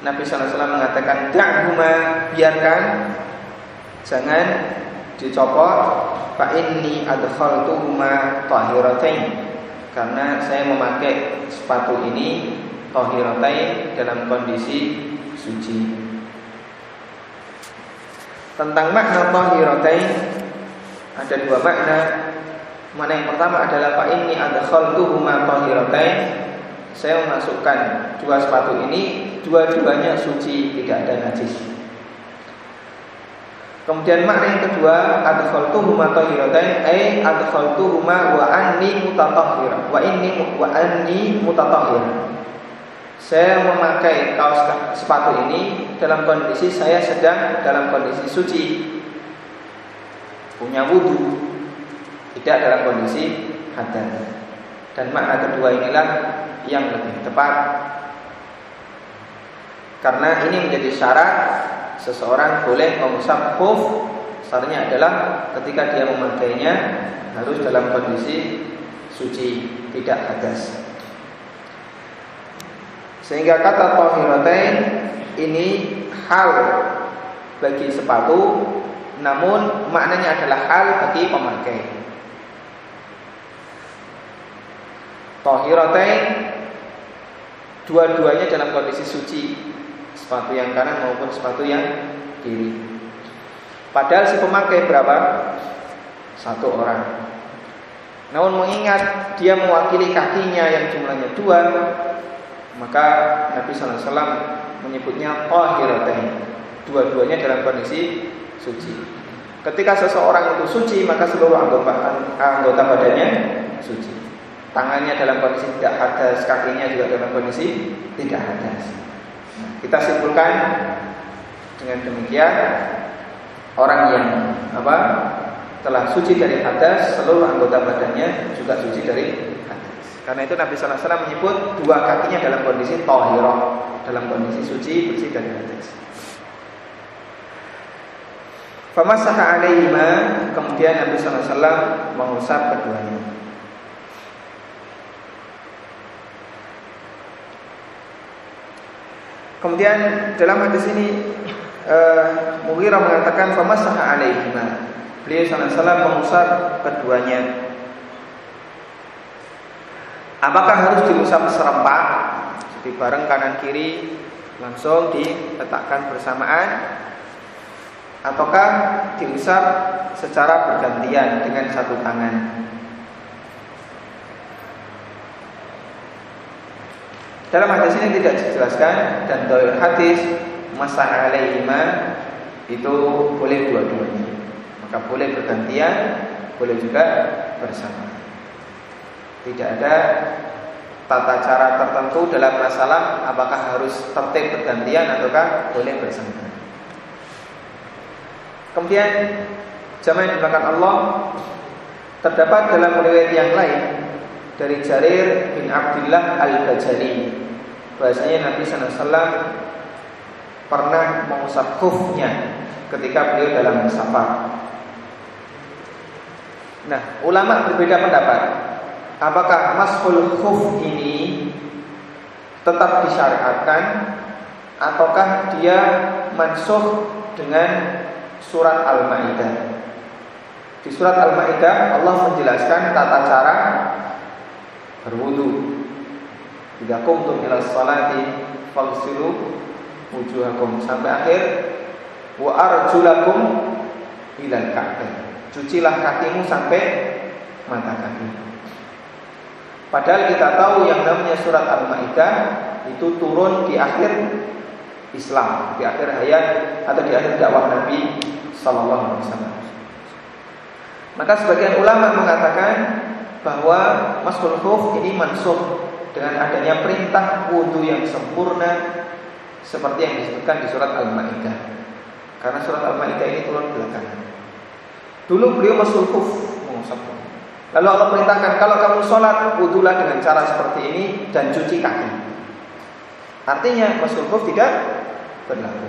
Nabi SAW mengatakan da'huma biarkan jangan dicopot fa inni adkhaltuhuma tahiratain. Karena saya memakai sepatu ini tahiratain dalam kondisi suci tentang makna tahiratain ada dua makna. Mana yang pertama adalah Pak ini ada khaltuhuma tahiratain. Saya memasukkan dua sepatu ini dua-duanya suci, tidak ada najis. Kemudian makna yang kedua adkhaltuhuma tahiratain ay adkhaltuhuma wa anni mutatahhir wa inni wa anni mutatahhir saya memakai kaos sepatu ini dalam kondisi saya sedang dalam kondisi suci. Punya wudhu tidak dalam kondisi hadas dan makna kedua inilah yang lebih tepat. Karena ini menjadi syarat seseorang boleh mengusap khuf. Syaratnya adalah ketika dia memakainya harus dalam kondisi suci tidak hadas sehingga kata tahiratain ini hal bagi sepatu namun maknanya adalah hal bagi pemakai. Tahiratain dua-duanya dalam kondisi suci, sepatu yang kanan maupun sepatu yang kiri. Padahal si pemakai berapa? Satu orang. Namun mengingat dia mewakili kakinya yang jumlahnya dua, maka Nabi Wasallam menyebutnya tahiratain. Dua-duanya dalam kondisi suci. Ketika seseorang itu suci, maka seluruh anggota, anggota badannya suci. Tangannya dalam kondisi tidak hadas, kakinya juga dalam kondisi tidak hadas. Kita simpulkan dengan demikian orang yang apa telah suci dari hadas, seluruh anggota badannya juga suci dari karena itu Nabi Wasallam menyebut dua kakinya dalam kondisi tohiroh, dalam kondisi suci bersih dari najis. Famasaha alaihima Kemudian Nabi Wasallam mengusap keduanya. Kemudian dalam hadis ini uh, Mughirah mengatakan Famasaha alaihima. Beliau Wasallam mengusap keduanya Apakah harus diusap serempak? Jadi bareng kanan kiri Langsung diletakkan bersamaan. Ataukah diusap secara bergantian dengan satu tangan? Dalam hadis ini tidak dijelaskan Dan dalam hadis Masa alaihima Itu boleh dua-duanya. Maka boleh bergantian Boleh juga bersama tidak ada tata cara tertentu dalam masalah apakah harus tertib bergantian ataukah boleh bersama. Kemudian jamaah yang Allah terdapat dalam riwayat yang lain dari Jarir bin Abdullah Al-Bajali bahasanya Nabi SAW pernah mengusap kufnya ketika beliau dalam safar. Nah, ulama berbeda pendapat apakah mashul khuf ini tetap disyariatkan ataukah dia mansuh dengan surat Al-Maidah. Di surat Al-Maidah Allah menjelaskan tata cara berwudu. Jika kumtum ila salati fagsilu wujuhakum sampai akhir wa arjulakum ila ka'bah. Cucilah kakimu sampai mata kaki. Padahal kita tahu yang namanya surat Al-Maidah itu turun di akhir Islam, di akhir hayat atau di akhir dakwah Nabi Sallallahu Alaihi Wasallam. Maka sebagian ulama mengatakan bahwa masul khuf ini mansuh dengan adanya perintah wudhu yang sempurna seperti yang disebutkan di surat Al-Maidah. Karena surat Al-Maidah ini turun belakangan. Dulu beliau masul khuf Lalu Allah perintahkan kalau kamu sholat wudhulah dengan cara seperti ini dan cuci kaki. Artinya khuf tidak berlaku.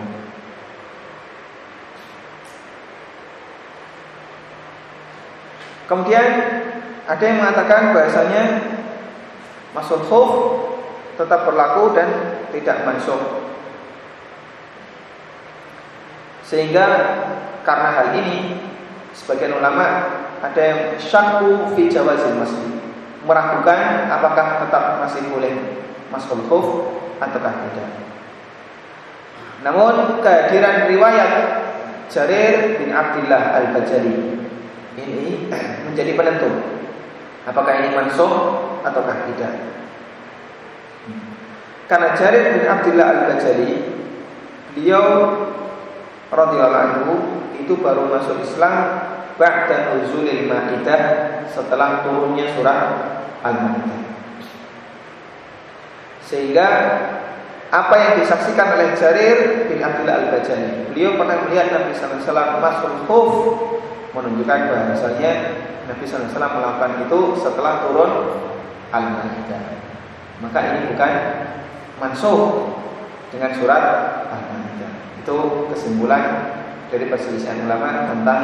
Kemudian ada yang mengatakan bahasanya masul khuf tetap berlaku dan tidak mansuh. Sehingga karena hal ini sebagian ulama ada yang syakku fi jawazil masjid meragukan apakah tetap masih boleh masul khuf ataukah tidak. Namun kehadiran riwayat Jarir bin Abdullah Al-Bajali ini menjadi penentu apakah ini mansuh ataukah tidak. Karena Jarir bin Abdullah Al-Bajali beliau radhiyallahu anhu itu baru masuk Islam ba'da nuzulil Maidah setelah turunnya surah Al-Maidah. Sehingga apa yang disaksikan oleh Jarir bin Abdullah Al-Bajali, beliau pernah melihat Nabi wasallam masuk khuf menunjukkan bahwasanya Nabi wasallam melakukan itu setelah turun Al-Maidah. Maka ini bukan mansuh dengan surat Al-Maidah. Itu kesimpulan dari perselisihan ulama tentang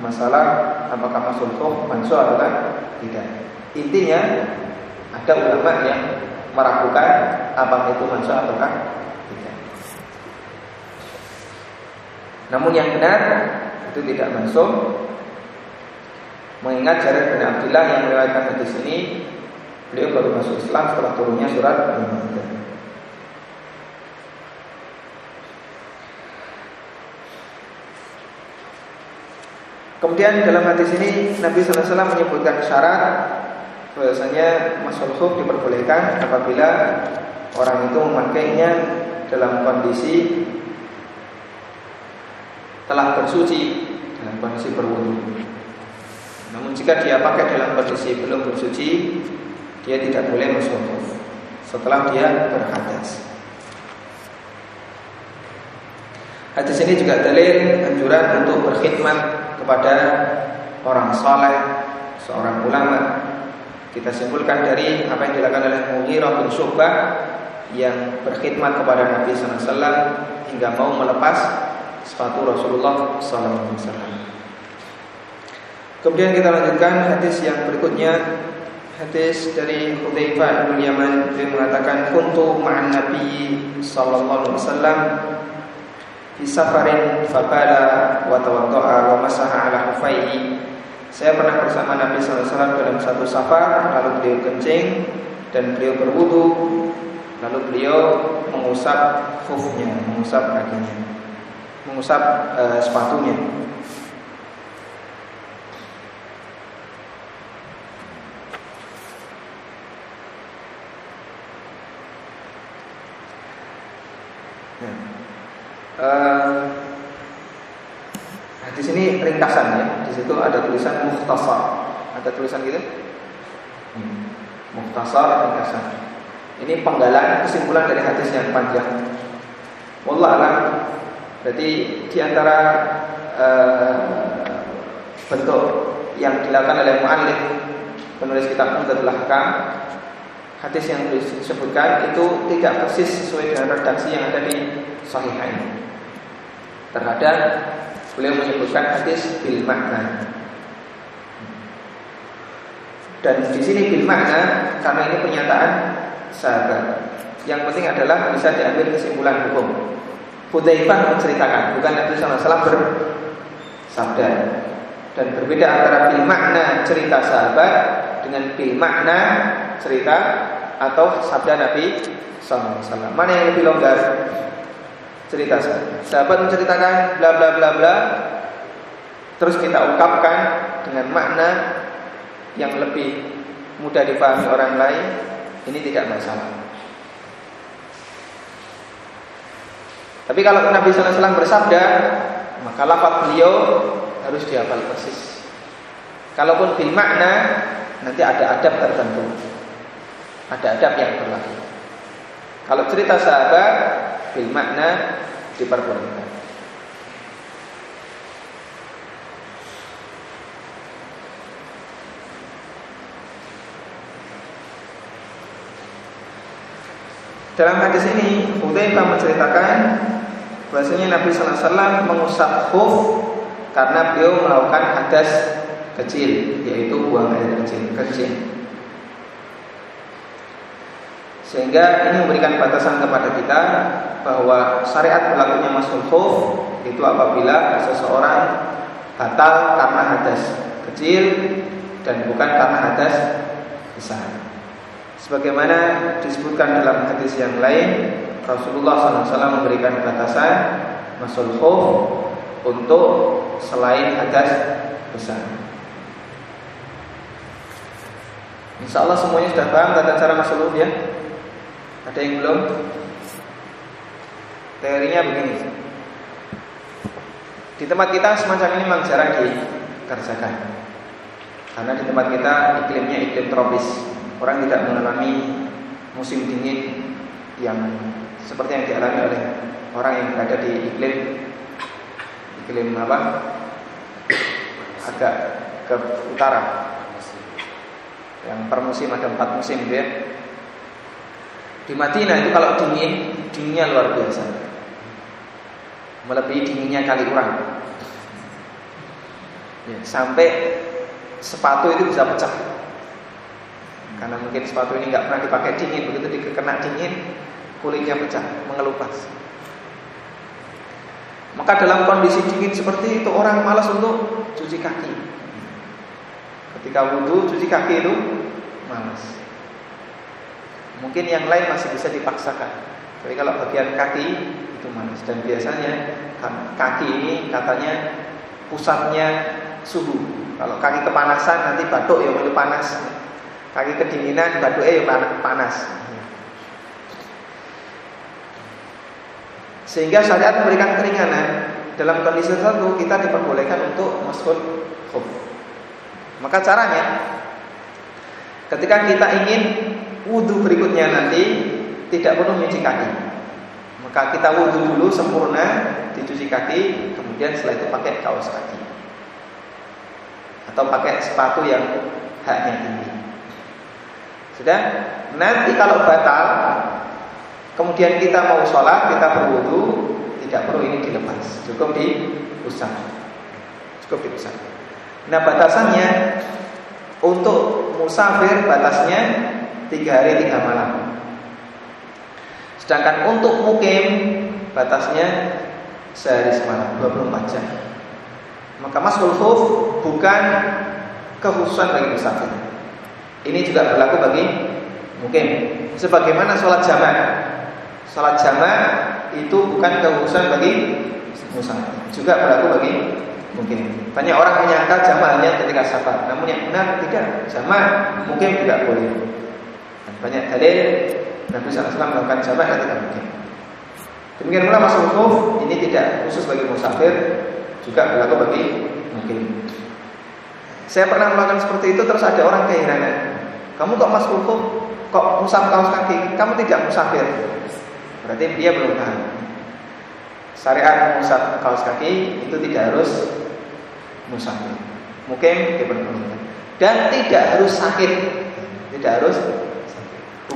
masalah apakah masuk mansuh atau tidak. Intinya ada ulama yang meragukan apakah itu mansuh atau tidak. Namun yang benar itu tidak mansuh. Mengingat Jarir bin Abdullah yang meriwayatkan hadis ini, beliau baru masuk Islam setelah turunnya surat Al-Maidah. Kemudian dalam hadis ini Nabi Wasallam menyebutkan syarat bahwasanya masul khuf diperbolehkan apabila orang itu memakainya dalam kondisi telah bersuci dalam kondisi berwudu. Namun jika dia pakai dalam kondisi belum bersuci, dia tidak boleh masuk khuf setelah dia berhadas. Hadis ini juga dalil anjuran untuk berkhidmat kepada orang saleh, seorang ulama. Kita simpulkan dari apa yang dilakukan oleh Mughirah bin Syu'bah yang berkhidmat kepada Nabi SAW hingga mau melepas sepatu Rasulullah SAW. Kemudian kita lanjutkan hadis yang berikutnya Hadis dari Hudzaifah bin Yaman dia mengatakan kuntu ma'an Nabi sallallahu alaihi wasallam fi safarin faqala wa tawadda'a wa masaha ala hufaihi. Saya pernah bersama Nabi SAW dalam satu safar lalu beliau kencing dan beliau berwudu lalu beliau mengusap khufnya mengusap kakinya mengusap uh, sepatunya Uh, di sini situ ada tulisan muhtasar. Ada tulisan gitu? Hmm. Muhtasar ringkasan. Ini penggalan kesimpulan dari hadis yang panjang. Wallah alam. Jadi di antara uh, bentuk yang dilakukan oleh muallif penulis kitab Umdatul Ahkam hadis yang disebutkan itu tidak persis sesuai dengan redaksi yang ada di Sahihain terhadap beliau menyebutkan hadis bil makna. Dan di sini bil makna karena ini pernyataan sahabat. Yang penting adalah bisa diambil kesimpulan hukum. Hudzaifah menceritakan, bukan Nabi SAW bersabda. Dan berbeda antara bil makna cerita sahabat dengan bil makna cerita atau sabda Nabi SAW. Mana yang lebih longgar? Cerita sahabat menceritakan bla bla bla bla. Terus kita ungkapkan dengan makna yang lebih mudah dipahami orang lain. Ini tidak masalah. Tapi kalau Nabi SAW bersabda maka lafaz beliau harus dihafal persis. Kalaupun bil makna nanti ada adab tertentu. Ada adab yang berlaku. Kalau cerita sahabat bil makna diperbolehkan. Dalam hadis ini Hudzaifah menceritakan bahwasanya Nabi sallallahu alaihi wasallam mengusap khuf karena beliau melakukan hadas kecil yaitu buang air kecil kecil. Sehingga ini memberikan batasan kepada kita bahwa syariat berlakunya masul khuf itu apabila seseorang batal karena hadas kecil dan bukan karena hadas besar. Sebagaimana disebutkan dalam hadis yang lain, Rasulullah SAW memberikan batasan masul khuf untuk selain hadas besar. Insya Allah semuanya sudah paham tata cara masul khuf ya? Ada yang belum? Teorinya begini. Di tempat kita semacam ini memang jarang dikerjakan. Karena di tempat kita iklimnya iklim tropis orang tidak mengalami musim dingin yang seperti yang dialami oleh orang yang berada di iklim iklim apa agak ke utara yang per musim ada empat musim gitu ya di Madinah itu kalau dingin dinginnya luar biasa melebihi dinginnya kali kurang ya, sampai sepatu itu bisa pecah karena mungkin sepatu ini nggak pernah dipakai dingin, begitu dikena dingin, kulitnya pecah, mengelupas. Maka dalam kondisi dingin seperti itu orang malas untuk cuci kaki. Ketika wudhu cuci kaki itu malas. Mungkin yang lain masih bisa dipaksakan. Tapi kalau bagian kaki itu malas dan biasanya kaki ini katanya pusatnya suhu. Kalau kaki kepanasan nanti batuk yang mulai panas. Kaki kedinginan, batu eh panas. Sehingga syariat memberikan keringanan dalam kondisi tertentu kita diperbolehkan untuk masuk khuf. Maka caranya ketika kita ingin wudhu berikutnya nanti tidak perlu mencuci kaki. Maka kita wudhu dulu sempurna, dicuci kaki, kemudian setelah itu pakai kaos kaki atau pakai sepatu yang haknya tinggi. Sudah? Nanti kalau batal Kemudian kita mau sholat Kita berwudu Tidak perlu ini dilepas Cukup diusap Cukup diusap Nah batasannya Untuk musafir batasnya Tiga hari tiga malam Sedangkan untuk mukim Batasnya Sehari semalam 24 jam Maka mas khuf bukan Kekhususan bagi musafir ini juga berlaku bagi mungkin sebagaimana sholat jamaah. Sholat jamaah itu bukan kekhususan bagi musafir, juga berlaku bagi mungkin. Banyak orang menyangka jamaah hanya ketika safar, namun yang benar tidak. Jamaah mungkin tidak boleh. Banyak dalil Nabi SAW melakukan jamaah ketika mungkin. Demikian pula masuk hukum ini tidak khusus bagi musafir, juga berlaku bagi mungkin. Saya pernah melakukan seperti itu terus ada orang kehilangan. Kamu kok mas hukum kok musaf kaos kaki? Kamu tidak musafir. Berarti dia belum tahu. Syariat musaf kaos kaki itu tidak harus musafir. Mungkin diperbolehkan. Dan tidak harus sakit. Tidak harus.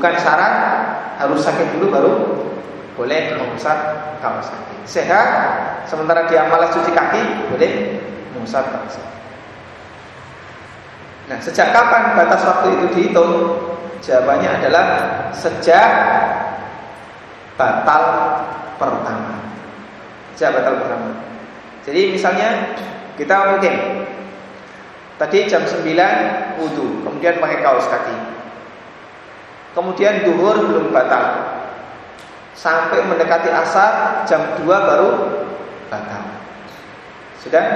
Bukan syarat harus sakit dulu baru boleh mengusap kaos kaki. Sehat, sementara dia malas cuci kaki, boleh mengusap kaos kaki. Nah, sejak kapan batas waktu itu dihitung? Jawabannya adalah sejak batal pertama. Sejak batal pertama. Jadi misalnya kita mungkin tadi jam 9 wudhu, kemudian pakai kaos kaki. Kemudian duhur belum batal. Sampai mendekati asar jam 2 baru batal. Sudah?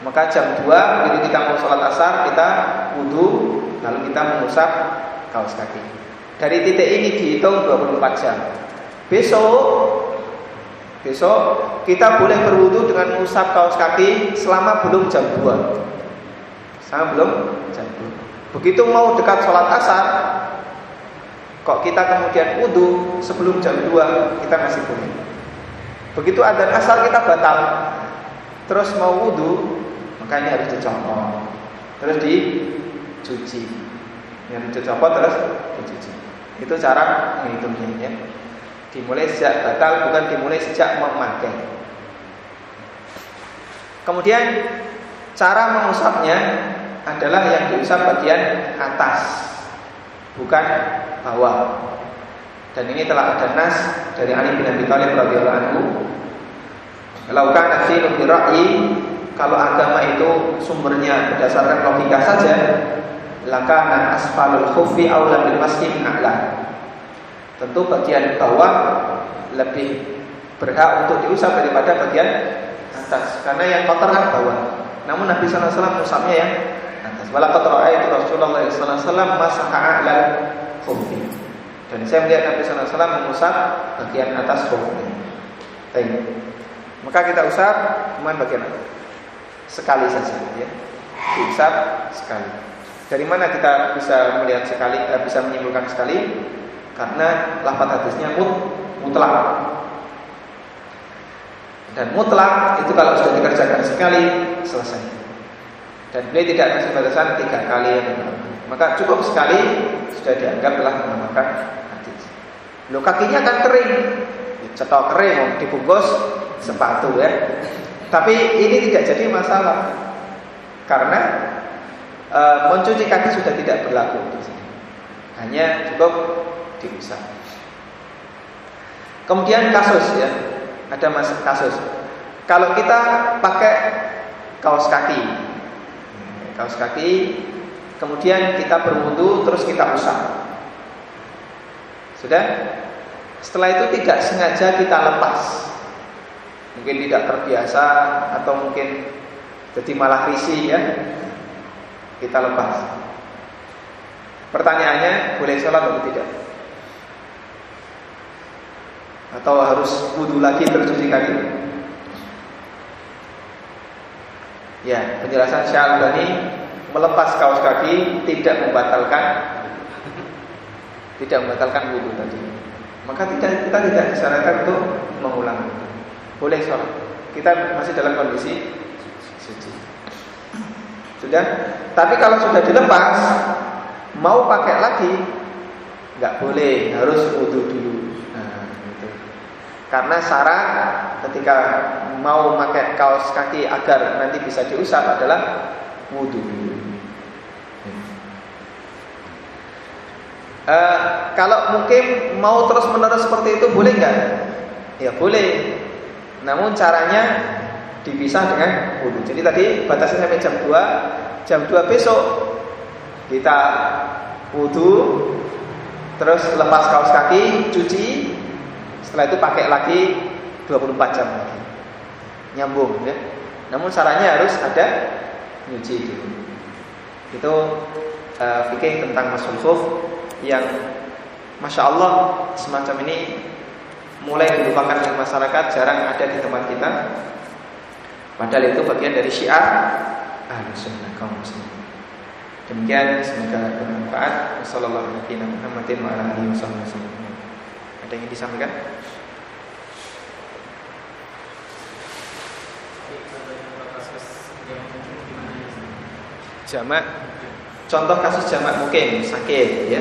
Maka jam 2 begitu kita mau sholat asar Kita wudhu Lalu kita mengusap kaos kaki Dari titik ini dihitung 24 jam Besok Besok kita boleh berwudhu dengan mengusap kaos kaki Selama belum jam 2 Sama belum jam 2. Begitu mau dekat sholat asar, kok kita kemudian wudhu sebelum jam 2 kita masih boleh. Begitu ada asar kita batal, terus mau wudhu, maka ini harus dicopot, terus dicuci. Yang dicopot terus dicuci. Itu cara menghitungnya ya. Dimulai sejak batal bukan dimulai sejak memakai. Kemudian cara mengusapnya adalah yang diusap bagian atas, bukan bawah. Dan ini telah ada nas dari Ali bin Abi Thalib radhiyallahu anhu. Kalau kana dinu kalau agama itu sumbernya berdasarkan logika saja, lakana asfalul khufi aula bil masjid a'la. Tentu bagian bawah lebih berhak untuk diusap daripada bagian atas karena yang kotor kan bawah. Namun Nabi SAW usapnya yang atas. Walakat itu Rasulullah SAW masaha a'la Dan saya melihat Nabi SAW mengusap bagian atas khufi. Baik. Maka kita usap cuma bagian atas. Sekali saja ya. Diusap sekali. Dari mana kita bisa melihat sekali, eh, bisa menyimpulkan sekali? Karena lafaz hadisnya mut, mutlak. Dan mutlak itu kalau sudah dikerjakan sekali selesai. Dan beliau tidak kasih batasan tiga kali atau Maka cukup sekali sudah dianggap telah mengamalkan hadis. Lo kakinya kan kering, cetok kering, dibungkus sepatu ya. Tapi ini tidak jadi masalah karena e, mencuci kaki sudah tidak berlaku di sini. Hanya cukup diusap. Kemudian kasus ya, ada mas kasus. Kalau kita pakai kaos kaki, kaos kaki, kemudian kita berwudu terus kita usap. Sudah? Setelah itu tidak sengaja kita lepas. Mungkin tidak terbiasa atau mungkin jadi malah risih ya. Kita lepas. Pertanyaannya, boleh sholat atau tidak? atau harus wudhu lagi tercuci kaki? Ya, penjelasan Syalbani melepas kaos kaki tidak membatalkan tidak membatalkan wudhu tadi. Maka tidak kita tidak disarankan untuk mengulang. Boleh sholat. Kita masih dalam kondisi suci. Sudah. Tapi kalau sudah dilepas, mau pakai lagi, nggak boleh, harus wudhu dulu. Karena syarat ketika mau pakai kaos kaki agar nanti bisa diusap adalah wudhu. E, kalau mungkin mau terus menerus seperti itu boleh nggak? Ya boleh. Namun caranya dipisah dengan wudhu. Jadi tadi batasnya sampai jam 2 Jam 2 besok kita wudhu Terus lepas kaos kaki, cuci setelah itu pakai lagi 24 jam lagi. Nyambung ya. Namun caranya harus ada nyuci dulu. Itu uh, fikih tentang masul khuf yang Masya Allah semacam ini mulai dilupakan oleh masyarakat jarang ada di tempat kita. Padahal itu bagian dari syiar ahli sunnah kaum muslimin. Demikian semoga bermanfaat. Wassalamualaikum warahmatullahi wabarakatuh. Ada yang disampaikan? Jamak. Contoh kasus jamak mungkin sakit ya.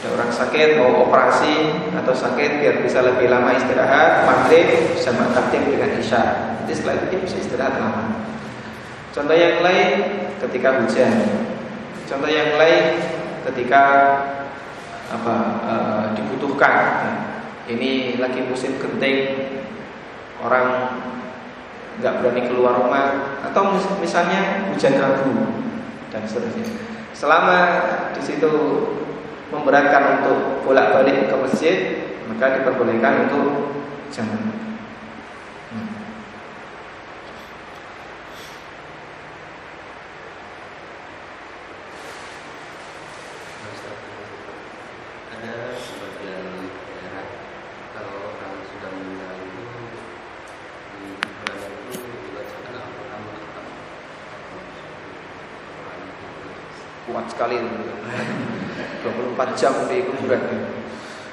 Ada orang sakit mau operasi Atau sakit biar bisa lebih lama istirahat Maghrib sama takdim dengan isya. Jadi setelah itu dia bisa istirahat lama. Contoh yang lain ketika hujan. Contoh yang lain ketika apa uh, dibutuhkan. Ini lagi musim genting, orang nggak berani keluar rumah. Atau misalnya hujan abu dan seterusnya. Selama di situ memberatkan untuk bolak-balik ke masjid, maka diperbolehkan untuk jangan 24 jam di kuburan.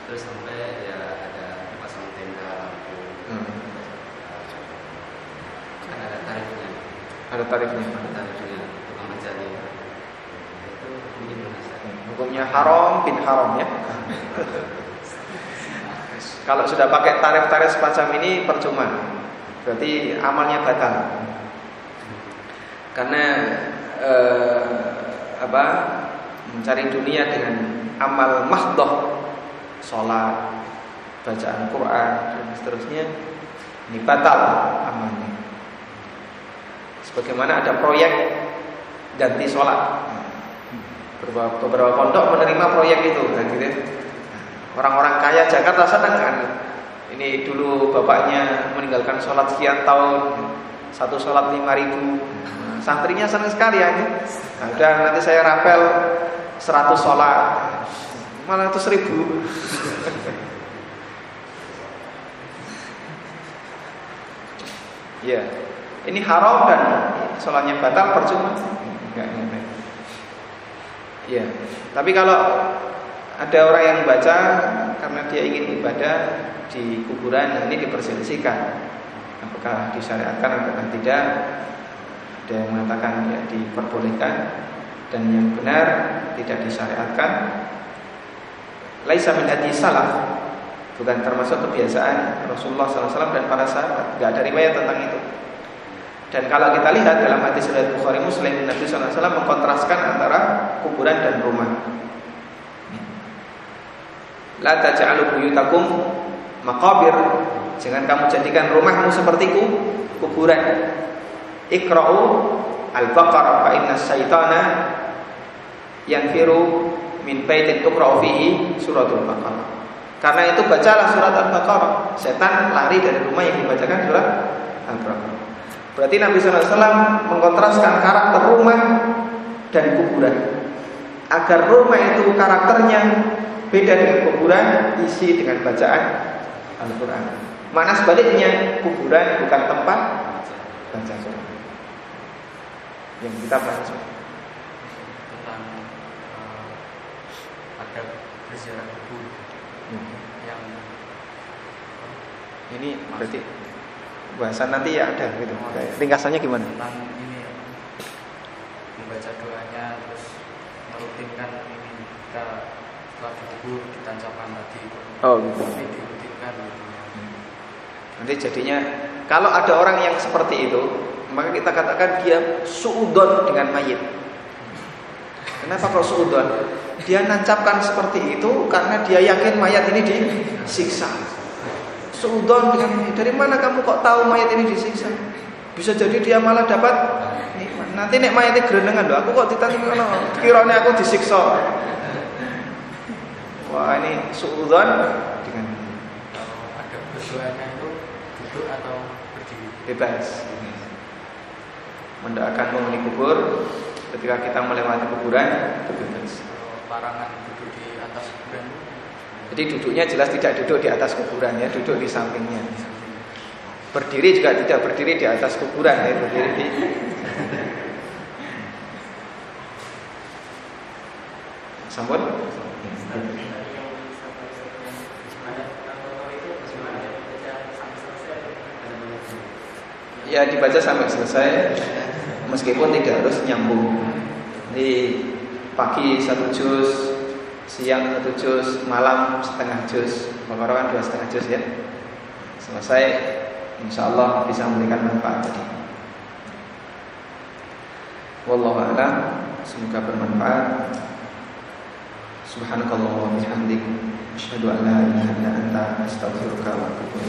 Terus sampai ya ada pasang tenda lampu hmm. kan ada tarifnya. Ada tarifnya. Ada tarifnya. Tukang mencari. Itu mungkin benar hukumnya haram bin haram ya. Kalau sudah pakai tarif-tarif semacam ini percuma. Berarti amalnya batal. Karena eh, apa mencari dunia dengan amal mahdoh sholat bacaan Quran dan seterusnya ini batal amalnya. Sebagaimana ada proyek ganti sholat. Beberapa, pondok menerima proyek itu kan gitu orang-orang kaya Jakarta senang kan? Ini dulu bapaknya meninggalkan sholat sekian tahun satu sholat lima ribu. Santrinya senang sekali ya. Nah, udah nanti saya rapel 100 sholat. Malah itu seribu. Ya, ini haram dan sholatnya batal percuma. Enggak. Ya, tapi kalau ada orang yang baca karena dia ingin ibadah di kuburan ini diperselisihkan apakah disyariatkan atau tidak ada yang mengatakan ya diperbolehkan dan yang benar tidak disyariatkan. Laisa min hadi salaf bukan termasuk kebiasaan Rasulullah SAW dan para sahabat. Tidak ada riwayat tentang itu. Dan kalau kita lihat dalam hadis riwayat Bukhari Muslim, Nabi SAW mengkontraskan antara kuburan dan rumah. La taj'alu buyutakum maqabir. Jangan kamu jadikan rumahmu seperti kuburan. Iqra'u Al-Baqarah fa inna syaitana yanfiru min baitin tuqra'u fihi suratul Baqarah. Karena itu bacalah surat Al-Baqarah. Setan lari dari rumah yang dibacakan surat Al-Baqarah. Berarti Nabi SAW mengkontraskan karakter rumah dan kuburan. Agar rumah itu karakternya beda dengan kuburan, isi dengan bacaan Al-Quran. Mana sebaliknya, kuburan bukan tempat baca Quran yang kita bahas tentang uh, ada berziarah kubur hmm. yang ini berarti bahasan nanti ya ada gitu. Oh, ringkasannya gimana? Tentang ini membaca doanya terus merutinkan ini kita setelah dikubur ditancapkan lagi. Oh gitu. Ini dirutinkan gitu. Hmm. Nanti jadinya kalau ada orang yang seperti itu maka kita katakan dia suudon dengan mayit. Kenapa kalau suudon? Dia nancapkan seperti itu karena dia yakin mayat ini disiksa. Suudon dengan dari mana kamu kok tahu mayat ini disiksa? Bisa jadi dia malah dapat nikmat. Nanti nek mayatnya gerenengan loh, aku kok ditanya ngono, kiranya aku disiksa. Wah ini suudon dengan kalau ada berdoanya itu duduk atau berdiri bebas mendoakan penghuni kubur ketika kita melewati kuburan. Larangan duduk di atas kuburan. Jadi duduknya jelas tidak duduk di atas kuburan ya, duduk di sampingnya. Berdiri juga tidak berdiri di atas kuburan ya, berdiri di Sambut. Ya dibaca sampai selesai meskipun tidak harus nyambung. Di pagi satu juz, siang satu juz, malam setengah juz, Baqarah dua setengah juz ya. Selesai, insya Allah bisa memberikan manfaat tadi. Wallahu a'lam. Semoga bermanfaat. Subhanakallah wa bihamdik asyhadu an la ilaha illa anta astaghfiruka wa atubu